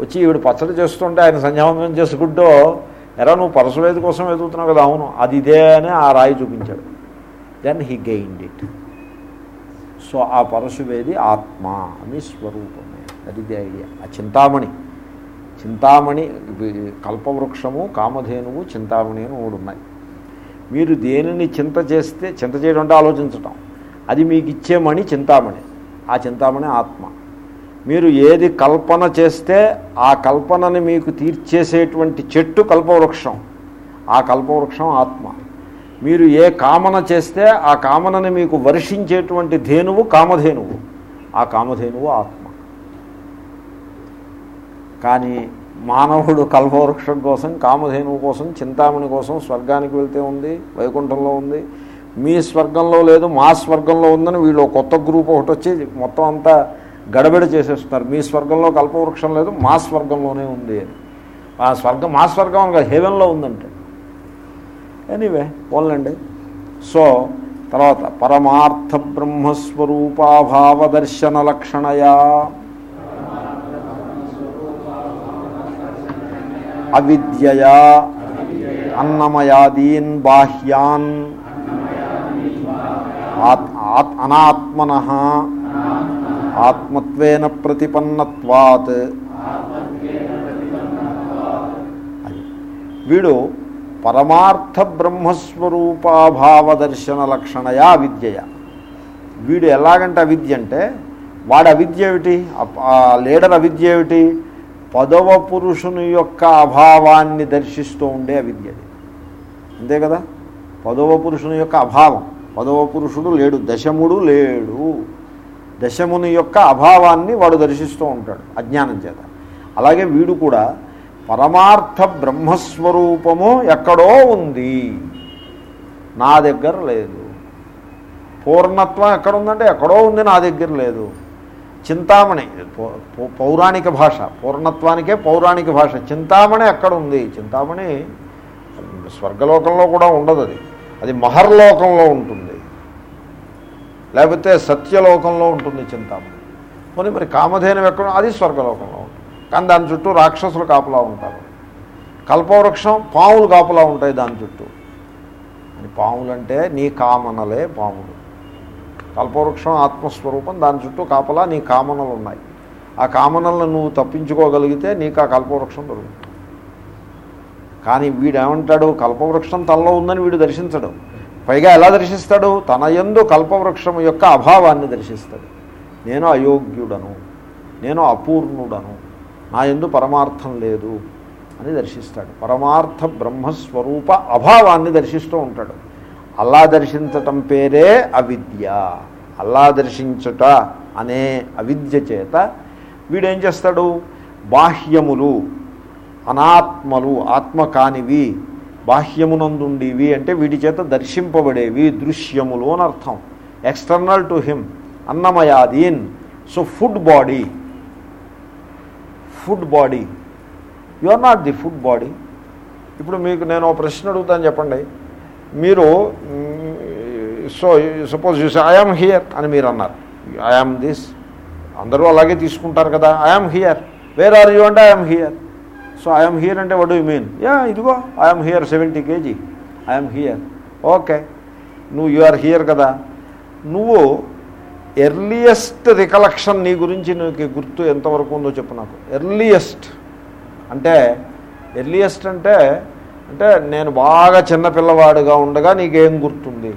వచ్చి ఈవిడ పచ్చడి చేస్తుంటే ఆయన సంధ్యావందనం చేసుకుంటూ ఎరా నువ్వు పరశువేది కోసం వెతుకుతున్నావు కదా అవును అది ఇదే అని ఆ రాయి చూపించాడు. Then he gained it so ఆ పరశువేది ఆత్మ అని స్వరూపమే. అది ఇది ఐడియా ఆ చింతామణి. చింతామణి కల్పవృక్షము కామధేనువు చింతామణి అని మూడు ఉన్నాయి. మీరు దేనిని చింత చేస్తే చింత చేయడం అంటే ఆలోచించటం. అది మీకు ఇచ్చే మణి చింతామణి. ఆ చింతామణి ఆత్మ. మీరు ఏది కల్పన చేస్తే ఆ కల్పనని మీకు తీర్చేసేటువంటి చెట్టు కల్పవృక్షం. ఆ కల్పవృక్షం ఆత్మ. మీరు ఏ కామన చేస్తే ఆ కామనని మీకు వర్షించేటువంటి ధేనువు కామధేనువు. ఆ కామధేనువు ఆత్మ. కానీ మానవుడు కల్పవృక్షం కోసం కామధేనువు కోసం చింతామణి కోసం స్వర్గానికి వెళ్తే ఉంది వైకుంఠంలో ఉంది. మీ స్వర్గంలో లేదు మా స్వర్గంలో ఉందని వీళ్ళు కొత్త గ్రూప్ ఒకటి వచ్చి మొత్తం అంతా గడబిడ చేసేస్తున్నారు. మీ స్వర్గంలో కల్పవృక్షం లేదు మా స్వర్గంలోనే ఉంది అని. ఆ స్వర్గం మా స్వర్గం అని హెవెన్లో ఉందంటే. ఎనీవే పోన్లండి. సో తర్వాత పరమార్థ బ్రహ్మస్వరూపాభావ దర్శన లక్షణయా? అవిద్యయా? అన్నమయాదీన్ బాహ్యాన్? ఆత్ ఆత్ అనాత్మన? ఆత్మత్వేన ప్రతిపన్నత్వాత్. వీడు పరమార్థ బ్రహ్మస్వరూపాభావ దర్శన లక్షణయా అవిద్యయ వీడు ఎలాగంటే అవిద్య అంటే వాడి అవిద్య ఏమిటి? లీడర్ అవిద్య ఏమిటి? పదవ పురుషుని యొక్క అభావాన్ని దర్శిస్తూ ఉండే అవిద్య అంతే కదా? పదవ పురుషుని యొక్క అభావం. పదవ పురుషుడు లేడు దశముడు లేడు. దశముని యొక్క అభావాన్ని వాడు దర్శిస్తూ ఉంటాడు అజ్ఞానం చేత. అలాగే వీడు కూడా పరమార్థ బ్రహ్మస్వరూపము ఎక్కడో ఉంది. నా దగ్గర లేదు. పూర్ణత్వం ఎక్కడ ఉందంటే ఎక్కడో ఉంది నా దగ్గర లేదు. చింతామణి పౌరాణిక భాష పూర్ణత్వానికే పౌరాణిక భాష. చింతామణి ఎక్కడ ఉంది చింతామణి స్వర్గలోకంలో కూడా ఉండదు అది. అది మహర్లోకంలో ఉంటుంది. లేకపోతే సత్యలోకంలో ఉంటుంది చింతామణి. పోనీ మరి కామధేనం ఎక్కడ అది స్వర్గలోకంలో ఉంటుంది. కానీ దాని చుట్టూ రాక్షసులు కాపలా ఉంటారు. కల్పవృక్షం పాములు కాపలా ఉంటాయి దాని చుట్టూ. పాములంటే పాములు అంటే నీ కామనలే పాములు. కల్పవృక్షం ఆత్మస్వరూపం దాని చుట్టూ కాపలా నీ కామనలు ఉన్నాయి. ఆ కామనలను నువ్వు తప్పించుకోగలిగితే నీకు ఆ కల్పవృక్షం దొరుకుతుంది. కానీ వీడేమంటాడు కల్పవృక్షం తనలో ఉందని వీడు దర్శించడం. పైగా ఎలా దర్శిస్తాడు? తన యందు కల్పవృక్షం యొక్క అభావాన్ని దర్శిస్తాడు. నేను అయోగ్యుడను. నేను అపూర్ణుడను. నా ఎందు పరమార్థం లేదు అని దర్శిస్తాడు. పరమార్థ బ్రహ్మస్వరూప అభావాన్ని దర్శిస్తూ ఉంటాడు. అల్లా దర్శించటం పేరే అవిద్య. అల్లా దర్శించుట అనే అవిద్య చేత వీడేం చేస్తాడు? బాహ్యములు అనాత్మలు ఆత్మ కానివి బాహ్యమునందుండివి అంటే వీటి చేత దర్శింపబడేవి దృశ్యములు అని అర్థం. External to him అన్నమయాదీన్. So food body food body you are not the food body ఇప్పుడు మీకు నేను ఒక ప్రశ్న అడుగుతాను చెప్పండి. మీరు so suppose you I am here అని మీరు అన్నారు. ఐఆమ్ దిస్ అందరూ అలాగే తీసుకుంటారు కదా. I am here where are you అంటే I'm here so I'm here అంటే వడ్ యూ మీన్ యా ఇదిగో I'm here seventy KG I'm here okay నువ్వు యు ఆర్ హియర్ కదా. నువ్వు ఎర్లియస్ట్ రికలెక్షన్ నీ గురించి నీకు గుర్తు ఎంతవరకు ఉందో చెప్పు నాకు. ఎర్లియస్ట్ అంటే ఎర్లియస్ట్ అంటే అంటే నేను బాగా చిన్నపిల్లవాడుగా ఉండగా నీకేం గుర్తుంది?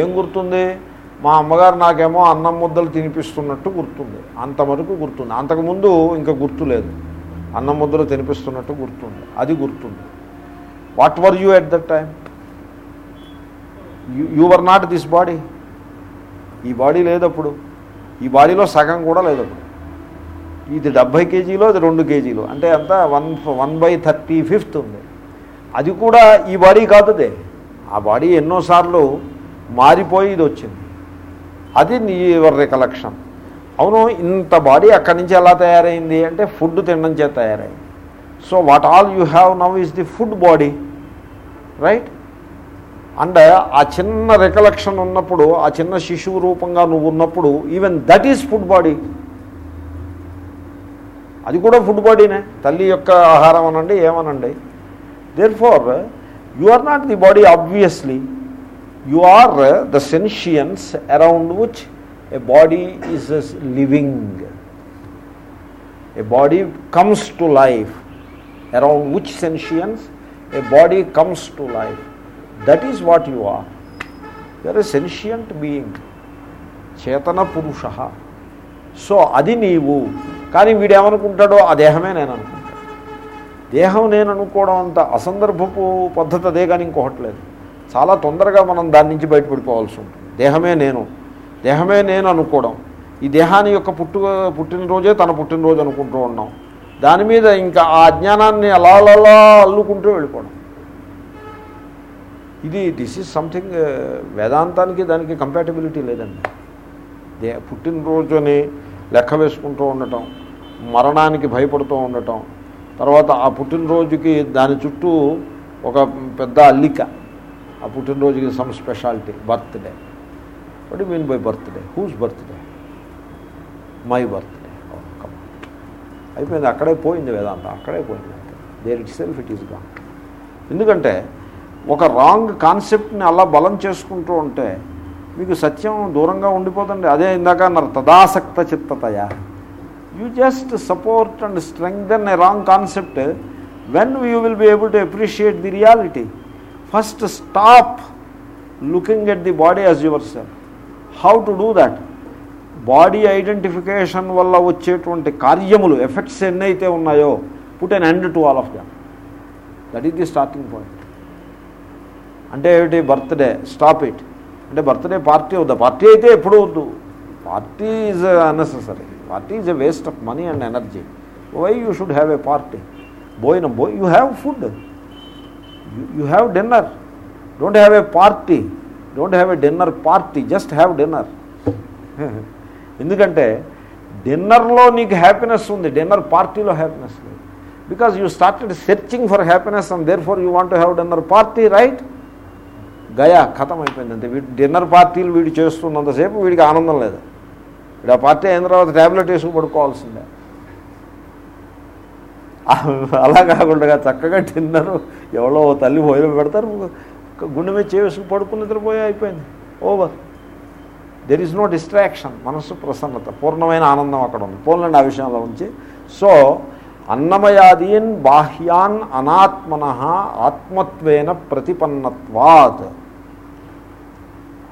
ఏం గుర్తుంది? మా అమ్మగారు నాకేమో అన్నం ముద్దలు తినిపిస్తున్నట్టు గుర్తుంది. అంతవరకు గుర్తుంది. అంతకుముందు ఇంకా గుర్తు లేదు. అన్నముద్ర ముద్దలు తినిపిస్తున్నట్టు గుర్తుంది. అది గుర్తుంది. What were you at that time you were not this body ఈ బాడీ లేదప్పుడు. ఈ బాడీలో సగం కూడా లేదప్పుడు. ఇది డెబ్భై కేజీలో అది రెండు కేజీలు. అంటే అంతా one one by thirty fifth ఉంది. అది కూడా ఈ బాడీ కాదుదే. ఆ బాడీ ఎన్నోసార్లు మారిపోయి ఇది వచ్చింది. అది నీ రికలెక్షన్? అవును ఇంత బాడీ అక్కడి నుంచి ఎలా తయారైంది అంటే ఫుడ్ తినడం చేత తయారైంది. So what all you have now is the food body right and ఆ చిన్న రికలెక్షన్ ఉన్నప్పుడు ఆ చిన్న శిశువు రూపంగా నువ్వు ఉన్నప్పుడు even that is food body అది కూడా ఫుడ్ బాడీనే తల్లి యొక్క ఆహారం అనండి ఏమనండి? Therefore you are not the body obviously you are the sentience around which a body is living a body comes to life around which sentience a body comes to life that is what you are you're a sentient being చేతన పురుష so అది నీవు కానీ వీడేమనుకుంటాడో ఆ దేహమే నేను అనుకుంటాను దేహం నేను అనుకోవడం అంత అసందర్భపు పద్ధతి అదే కానీ ఇంకొకటి లేదు చాలా తొందరగా మనం దాని నుంచి బయటపడిపోవాల్సి ఉంటుంది దేహమే నేను దేహమే నేను అనుకోవడం. ఈ దేహాన్ని యొక్క పుట్టు పుట్టినరోజే తన పుట్టినరోజు అనుకుంటూ ఉన్నాం. దాని మీద ఇంకా ఆ అజ్ఞానాన్ని అలా అలా అల్లుకుంటూ వెళ్ళిపోవడం. ఇది దిస్ ఈజ్ సంథింగ్ వేదాంతానికి దానికి కంపాటబిలిటీ లేదండి. దే పుట్టినరోజుని లెక్క వేసుకుంటూ ఉండటం మరణానికి భయపడుతూ ఉండటం తర్వాత ఆ పుట్టినరోజుకి దాని చుట్టూ ఒక పెద్ద అల్లిక ఆ పుట్టినరోజుకి some speciality birthday what mean by birthday whose birthday my birthday అయిపోయింది. అక్కడే పోయింది వేదాంత. అక్కడే పోయింది there itself it is gone ఎందుకంటే ఒక రాంగ్ కాన్సెప్ట్ని అలా బలం చేసుకుంటూ ఉంటే మీకు సత్యం దూరంగా ఉండిపోతుంది. అదే ఇందాక అన్నారు తదాసక్త చిత్తతయ. You just support and strengthen a wrong concept when you will be able to appreciate the reality first stop looking at the body as yourself how to do that body identification వల్ల వచ్చేటువంటి కార్యములు effects ఎన్నైతే ఉన్నాయో put an end to all of them that is the starting point అంటే ఏమిటి? Birthday stop it అంటే birthday party వద్దా. Party అయితే ఎప్పుడు వద్దు. Party is unnecessary party is a waste of money and energy why you should have a party Boina బో you have food you have dinner don't have a party don't have a dinner party just have dinner ఎందుకంటే డిన్నర్లో నీకు happiness ఉంది dinner పార్టీలో happiness లేదు. Because you started searching for happiness and therefore you want have dinner party right Gaya ఖతం అయిపోయింది అంతే వీడు డిన్నర్ పార్టీలు వీడు చేస్తున్నంతసేపు వీడికి ఆనందం లేదు. వీడు ఆ పార్టీ అయిన తర్వాత ట్యాబ్లెట్ వేసుకు పడుకోవాల్సిందే. అలా కాకుండా చక్కగా డిన్నర్ ఎవరో తల్లి భోజనం పెడతారు. గుండె మీద చేసుకు పడుకుని నిద్రపోయి అయిపోయింది. Over there is no distraction మనస్సు ప్రసన్నత పూర్ణమైన ఆనందం అక్కడ ఉంది. పూర్ణండి ఆ విషయంలో ఉంచి. సో అన్నమయాదీన్ బాహ్యాన్ అనాత్మన ఆత్మత్వేన ప్రతిపన్నత్వాత్.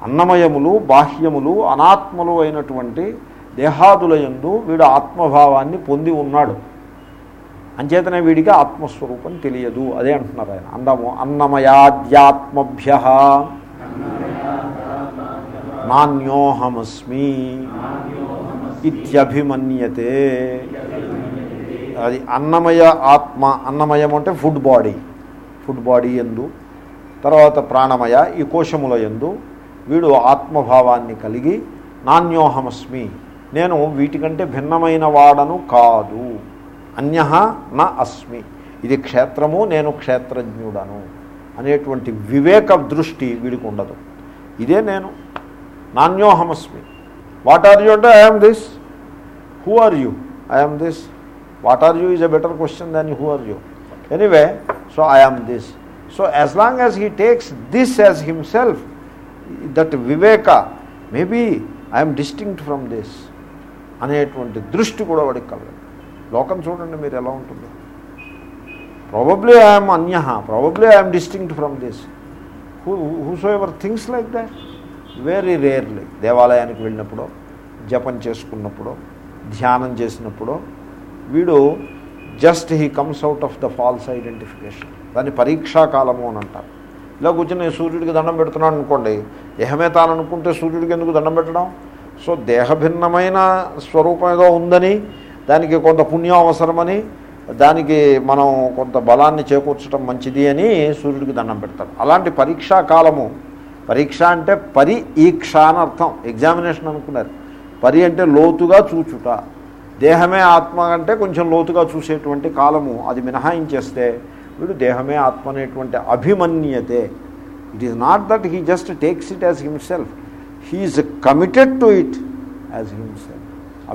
అన్నమయములు బాహ్యములు అనాత్మలు అయినటువంటి దేహాదులయందు వీడు ఆత్మభావాన్ని పొంది ఉన్నాడు. అంచేతనే వీడికి ఆత్మస్వరూపం తెలియదు. అదే అంటున్నారు ఆయన. అందము అన్నమయాద్యాత్మభ్య నాణ్యోహమస్మి ఇత్యభిమన్యతే. అది అన్నమయ ఆత్మ అన్నమయం అంటే ఫుడ్ బాడీ ఫుడ్ బాడీ ఎందు. తర్వాత ప్రాణమయ ఈ కోశముల ఎందు. వీడు ఆత్మభావాన్ని కలిగి నాణ్యోహమస్మి నేను వీటికంటే భిన్నమైన వాడను కాదు. అన్య నా అస్మి. ఇది క్షేత్రము నేను క్షేత్రజ్ఞుడను. అనేటువంటి వివేక దృష్టి వీడికి ఉండదు. ఇదే నేను. నాణ్యోహమస్మి వాట్ ఆర్ యూ అంటే I'm this who are you I'm this what are you is a better question than who are you anyway so I'm this so as long as he takes this as himself that Viveka maybe I'm distinct from this అనేటువంటి దృష్టి కూడా వాడికి కలదు లోకం చూడండి మీరు ఎలా ఉంటుందో. ప్రాబబ్లీ ఐఎమ్ అన్య probably I'm distinct from this who whosoever things like that very rarely దేవాలయానికి వెళ్ళినప్పుడు జపం చేసుకున్నప్పుడు ధ్యానం చేసినప్పుడు వీడు just he comes out of the false identification దాన్ని పరీక్షాకాలము అని అంటారు. ఇలా కూర్చొని సూర్యుడికి దండం పెడుతున్నాను అనుకోండి దేహమే తాననుకుంటే సూర్యుడికి ఎందుకు దండం పెట్టడం? సో దేహభిన్నమైన స్వరూపం ఏదో ఉందని దానికి కొంత పుణ్యం అవసరమని దానికి మనం కొంత బలాన్ని చేకూర్చడం మంచిది అని సూర్యుడికి దండం పెడతారు అలాంటి పరీక్షా కాలము పరీక్ష అంటే పరి ఈక్ష అని అర్థం. ఎగ్జామినేషన్ అనుకున్నారు. పరి అంటే లోతుగా చూచుట. దేహమే ఆత్మ అంటే కొంచెం లోతుగా చూసేటువంటి కాలము. అది మినహాయించేస్తే వీడు దేహమే ఆత్మ అనేటువంటి అభిమన్యతే. It is not that he just takes it as himself he is committed to it as himself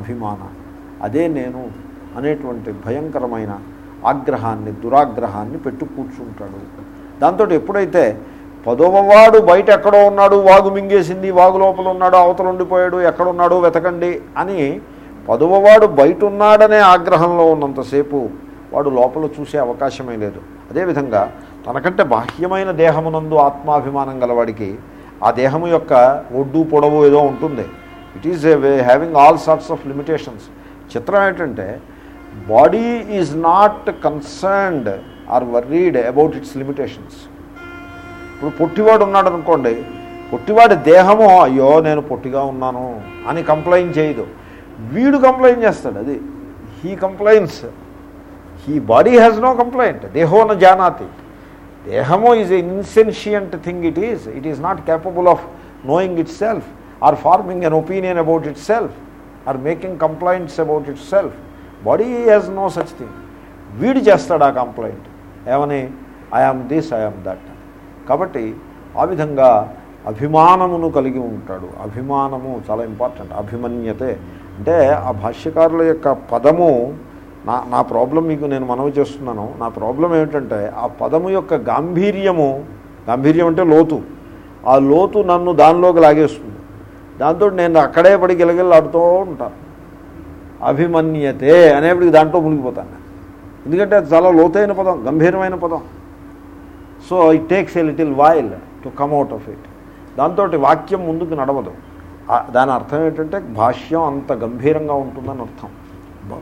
అభిమాన. అదే నేను అనేటువంటి భయంకరమైన ఆగ్రహాన్ని దురాగ్రహాన్ని పెట్టు కూర్చుంటాడు. దాంతో ఎప్పుడైతే పదవవాడు బయట ఎక్కడో ఉన్నాడు వాగు మింగేసింది వాగు లోపల ఉన్నాడు అవతల ఉండిపోయాడు ఎక్కడున్నాడు వెతకండి అని పదవవాడు బయట ఉన్నాడనే ఆగ్రహంలో ఉన్నంతసేపు వాడు లోపల చూసే అవకాశమే లేదు. అదేవిధంగా తనకంటే బాహ్యమైన దేహమునందు ఆత్మాభిమానం గలవాడికి ఆ దేహము యొక్క ఒడ్డు పొడవు ఏదో ఉంటుంది. It is having all sorts of limitations చిత్రం ఏంటంటే body is not concerned or worried about its limitations. ఇప్పుడు పొట్టివాడు ఉన్నాడు అనుకోండి పొట్టివాడి దేహము అయ్యో నేను పొట్టిగా ఉన్నాను అని కంప్లైంట్ చేయదు. వీడు కంప్లైంట్ చేస్తాడు అది he complaints he body has no complaint. దేహోన జానాతి. దేహము is a insentient thing it is it is not capable of knowing itself or forming an opinion about itself or making complaints about itself. Body has no such thing వీడు చేస్తాడు ఆ complaint? ఏమని? I am this I am that కాబట్టి ఆ విధంగా అభిమానమును కలిగి ఉంటాడు. అభిమానము చాలా ఇంపార్టెంట్ అభిమన్యతే. అంటే ఆ భాష్యకారుల యొక్క పదము నా నా ప్రాబ్లం మీకు నేను మనవి చేస్తున్నాను. నా ప్రాబ్లం ఏమిటంటే ఆ పదము యొక్క గాంభీర్యము గాంభీర్యం అంటే లోతు. ఆ లోతు నన్ను దానిలోకి లాగేస్తుంది. దాంతో నేను అక్కడే పడి గిలగిల్లాడుతూ ఉంటాను అభిమన్యతే అనేప్పటికి దాంట్లో మునిగిపోతాను ఎందుకంటే అది చాలా లోతైన పదం గంభీరమైన పదం. So it takes a little while to come out of it దాంతో వాక్యం ముందుకు నడవదు. దాని అర్థం ఏంటంటే భాష్యం అంత గంభీరంగా ఉంటుందని అర్థం.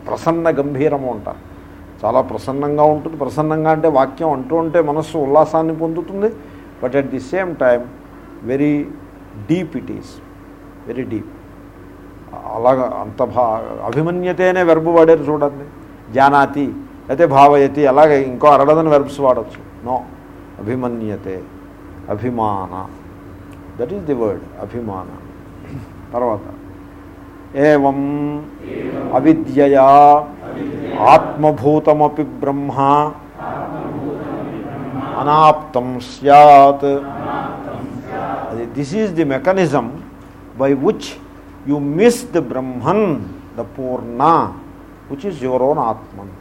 ప్రసన్న గంభీరము అంటారు చాలా ప్రసన్నంగా ఉంటుంది. ప్రసన్నంగా అంటే వాక్యం అంటూ ఉంటే మనస్సు ఉల్లాసాన్ని పొందుతుంది. But at the same time very deep it is very deep అలాగా అంత భా అభిమన్యతేనే వెర్బు వాడారు చూడండి. జానాతి అయితే భావయతి అలాగే ఇంకో అరడదని వెర్బ్స్ వాడచ్చు. నో అభిమన్యతే అభిమాన. దట్ ఈస్ ది వర్డ్ అభిమాన. తర్వాత ఏం అవిద్యయా ఆత్మభూతమపి బ్రహ్మ అనాప్తం సత్ అది this is the mechanism by which you miss the Brahman the Purna which is your own ఆత్మన్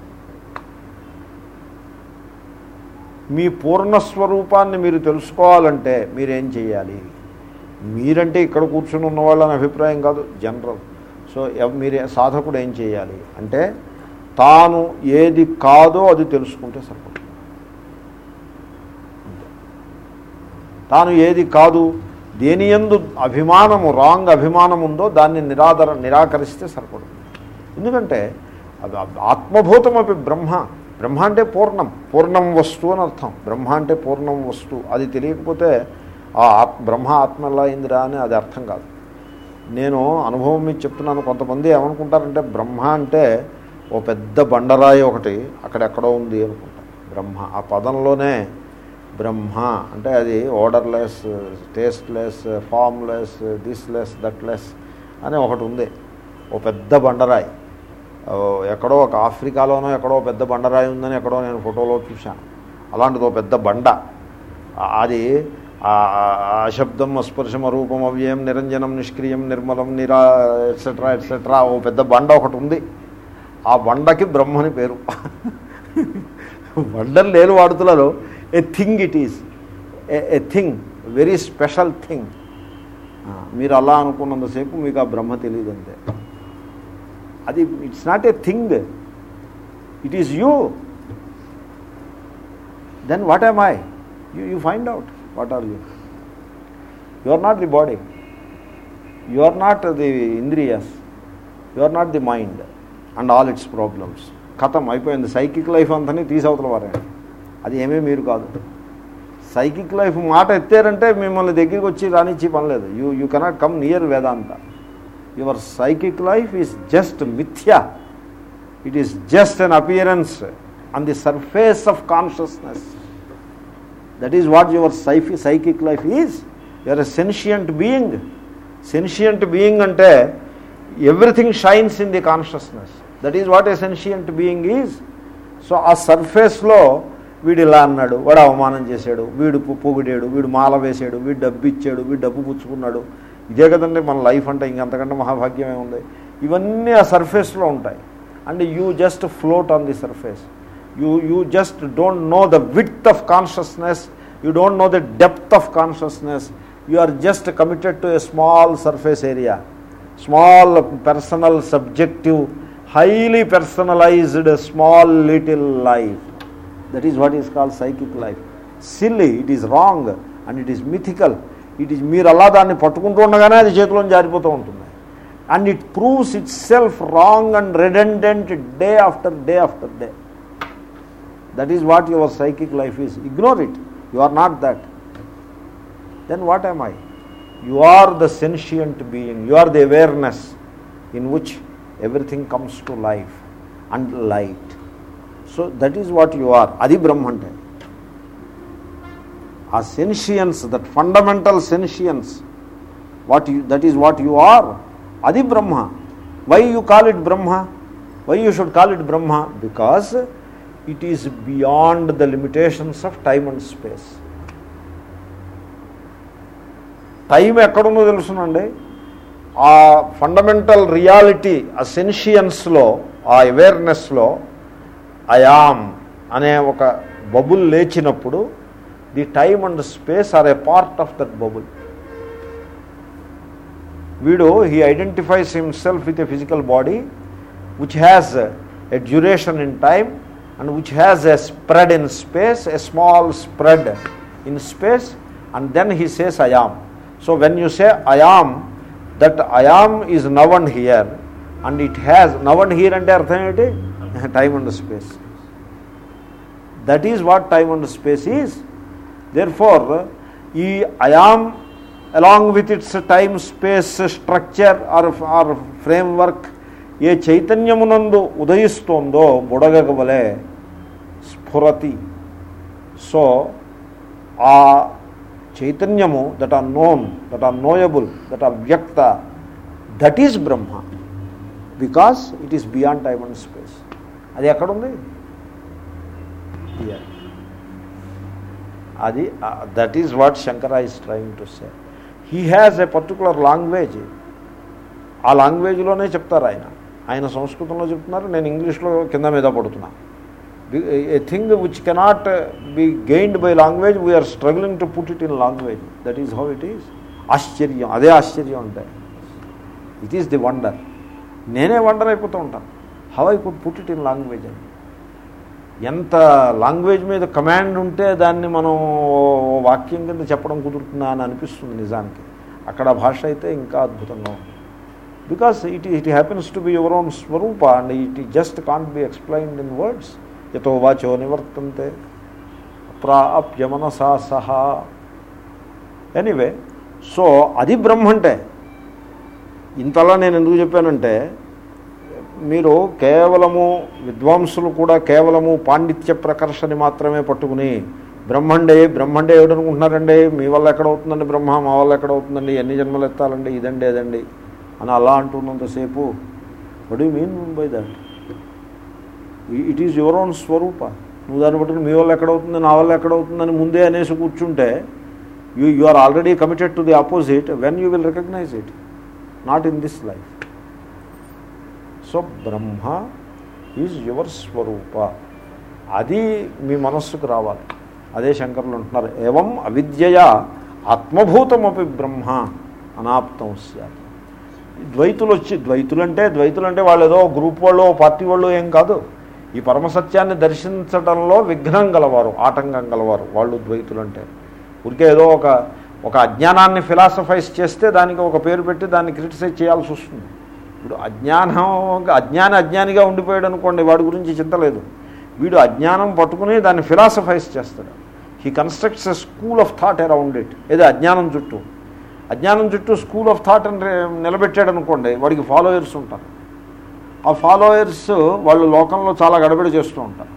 మీ పూర్ణస్వరూపాన్ని మీరు తెలుసుకోవాలంటే మీరేం చేయాలి? మీరంటే ఇక్కడ కూర్చుని ఉన్న వాళ్ళని అభిప్రాయం కాదు జనరల్ సో మీరే సాధకుడు ఏం చేయాలి? అంటే తాను ఏది కాదో అది తెలుసుకుంటే సరిపడుతుంది తాను ఏది కాదు దేని ఎందు అభిమానము రాంగ్ అభిమానం ఉందో దాన్ని నిరాదర నిరాకరిస్తే సరిపడుతుంది. ఎందుకంటే అది ఆత్మభూతమపి బ్రహ్మ. బ్రహ్మ అంటే పూర్ణం. పూర్ణం వస్తు అని అర్థం. బ్రహ్మ అంటే పూర్ణం వస్తు. అది తెలియకపోతే ఆ ఆత్ బ్రహ్మ ఆత్మ ఎలా అయిందిరా అని అది అర్థం కాదు. నేను అనుభవం మీద చెప్తున్నాను. కొంతమంది ఏమనుకుంటారంటే బ్రహ్మ అంటే ఓ పెద్ద బండరాయి ఒకటి అక్కడెక్కడో ఉంది అనుకుంటారు. బ్రహ్మ ఆ పదంలోనే బ్రహ్మ అంటే అది ఓడర్లెస్ టేస్ట్లెస్ ఫామ్లెస్ దిస్లెస్ దట్లెస్ అని ఒకటి ఉంది. ఓ పెద్ద బండరాయి. ఎక్కడో ఒక ఆఫ్రికాలోనో ఎక్కడో పెద్ద బండరాయి ఉందని ఎక్కడో నేను ఫోటోలో చూశాను. అలాంటిది ఓ పెద్ద బండ. అది అశబ్దం అస్పర్శం అరూపం అవ్యయం నిరంజనం నిష్క్రియం నిర్మలం నిరా ఎట్సెట్రా ఎట్సెట్రా ఓ పెద్ద బండ ఒకటి ఉంది. ఆ బండకి బ్రహ్మని పేరు. బండలు లేని వాడుతున్నారు. A thing it is a thing very special thing మీరు అలా అనుకున్నంతసేపు మీకు ఆ బ్రహ్మ తెలియదు అంతే. అది it's not a thing it is you then what am I you you find out what are you you are not the body you are not the indriyas you are not the mind and all its problems కథం అయిపోయింది. Psychic life అంతని తీసవతల వారే. అది ఏమీ మీరు కాదు. Psychic life మాట ఎత్తారంటే మిమ్మల్ని దగ్గరికి వచ్చి రానిచ్చి పనిలేదు you you cannot come near Vedanta your psychic life is just mithya it is just an appearance on the surface of consciousness that is what your Saifi psychic life is your a sentient being sentient being అంటే everything shines in the consciousness that is what a sentient being is so ఆ సర్ఫేస్లో వీడు ఇలా అన్నాడు. వాడు అవమానం చేశాడు. వీడు పొగిడాడు వీడు మాల వేసాడు వీడు డబ్బు ఇచ్చాడు వీడు డబ్బు పుచ్చుకున్నాడు. ఇదే కదండి మన లైఫ్ అంటే ఇంకంతకంటే మహాభాగ్యమే ఉంది. ఇవన్నీ ఆ సర్ఫేస్లో ఉంటాయి. And you just float on the surface. You you just don't know the width of consciousness. You don't know the depth of consciousness. You are just committed to a small surface area. Small personal subjective highly personalised small little life. That is what is called psychic life silly it is wrong and it is mythical it is మీరు అలా దాన్ని పట్టుకుంటూ ఉండగానే అది చేతిలో జారిపోతూ ఉంటుంది. And it proves itself wrong and redundant day after day after day that is what your psychic life is ignore it you are not that then what am I you are the sentient being you are the awareness in which everything comes to life and light so that is what you are అది బ్రహ్మ అంటే ఆ sentience that fundamental sentience what you that is what you are అది Brahma why you call it Brahma why you should call it Brahma because it is beyond the limitations of time and space time ఎక్కడుందో తెలుసునండి ఆ fundamental reality ఆ సెన్షియన్స్లో ఆ అవేర్నెస్లో I am అనే ఒక బబుల్ లేచినప్పుడు the time and space are a part of that bubble. వీడు he identifies himself with a physical body which has a duration in time and which has a spread in space a small spread in space and then he says I'm so when you say I'm that I'm is now and here and it has now and here అంటే అర్థం ఏంటి? Time and space that is what time and space is there for ఈ I'm along with its time space structure are are framework ఏ చైతన్యమునందు ఉదయిస్తోందో బుడగక వలె స్ఫురతి. So ఆ చైతన్యము that are known that are knowable that are వ్యక్త that is Brahma because it is beyond time and space అది ఎక్కడుంది? అది that is what Shankara is trying to say he has a particular language ఆ లాంగ్వేజ్లోనే చెప్తారు ఆయన. ఆయన సంస్కృతంలో చెప్తున్నారు నేను ఇంగ్లీష్లో కింద మీద పడుతున్నా. A thing which cannot be gained by language we are struggling to put it in language that is how it is ఆశ్చర్యం అదే ఆశ్చర్యం అంటే. ఇట్ ఈస్ ది వండర్ నేనే వండర్ అయిపోతూ ఉంటాను. How I could put it in language అని ఎంత language మీద కమాండ్ ఉంటే దాన్ని మనం వాక్యం కింద చెప్పడం కుదురుతుందా అని అనిపిస్తుంది నిజానికి. అక్కడ భాష అయితే ఇంకా అద్భుతంగా ఉంది. Because it it happens to be your own Swaroopa and it just can't be explained in words యతో వాచో నివర్తంతే. ప్రాప్యమనసా సహా. ఎనీవే సో అది బ్రహ్మ అంటే ఇంతలా నేను ఎందుకు చెప్పానంటే మీరు కేవలము విద్వాంసులు కూడా కేవలము పాండిత్య ప్రకర్షని మాత్రమే పట్టుకుని బ్రహ్మండే బ్రహ్మండే ఏమిటనుకుంటున్నారండి మీ వల్ల ఎక్కడవుతుందండి బ్రహ్మ? మా వల్ల ఎక్కడవుతుందండి? ఎన్ని జన్మలు ఎత్తాలండి? ఇదండి ఏదండి అని అలా అంటున్నంతసేపు what you mean by that it is your own స్వరూప. నువ్వు దాన్ని పట్టుకుని మీ వల్ల ఎక్కడవుతుంది నా వల్ల ఎక్కడవుతుందని ముందే అనేసి కూర్చుంటే you you are already committed to the opposite when you will recognize it not in this life so Brahma is your స్వరూప. అది మీ మనస్సుకు రావాలి. అదే శంకరులు అంటున్నారు ఏవం అవిద్యయ ఆత్మభూతమపి బ్రహ్మ అనాప్తం సార్ ద్వైతులు వచ్చి ద్వైతులు అంటే ద్వైతులు అంటే వాళ్ళు ఏదో గ్రూప్ వాళ్ళు పార్టీ వాళ్ళు ఏం కాదు. ఈ పరమసత్యాన్ని దర్శించడంలో విఘ్నం గలవారు ఆటంకం గలవారు వాళ్ళు ద్వైతులు అంటే ఊరికే ఏదో ఒక ఒక అజ్ఞానాన్ని ఫిలాసఫైజ్ చేస్తే దానికి ఒక పేరు పెట్టి దాన్ని క్రిటిసైజ్ చేయాల్సి వస్తుంది. ఇప్పుడు అజ్ఞానం అజ్ఞాని అజ్ఞానిగా ఉండిపోయాడు అనుకోండి వాడి గురించి చింతలేదు వీడు అజ్ఞానం పట్టుకుని దాన్ని ఫిలాసఫైజ్ చేస్తాడు. He constructs a school of thought around it ఏదో అజ్ఞానం చుట్టూ. అజ్ఞానం చుట్టూ స్కూల్ ఆఫ్ థాట్ అని నిలబెట్టాడు అనుకోండి వాడికి ఫాలోయర్స్ ఉంటారు. ఆ ఫాలోయర్స్ వాళ్ళు లోకంలో చాలా గడబడి చేస్తూ ఉంటారు.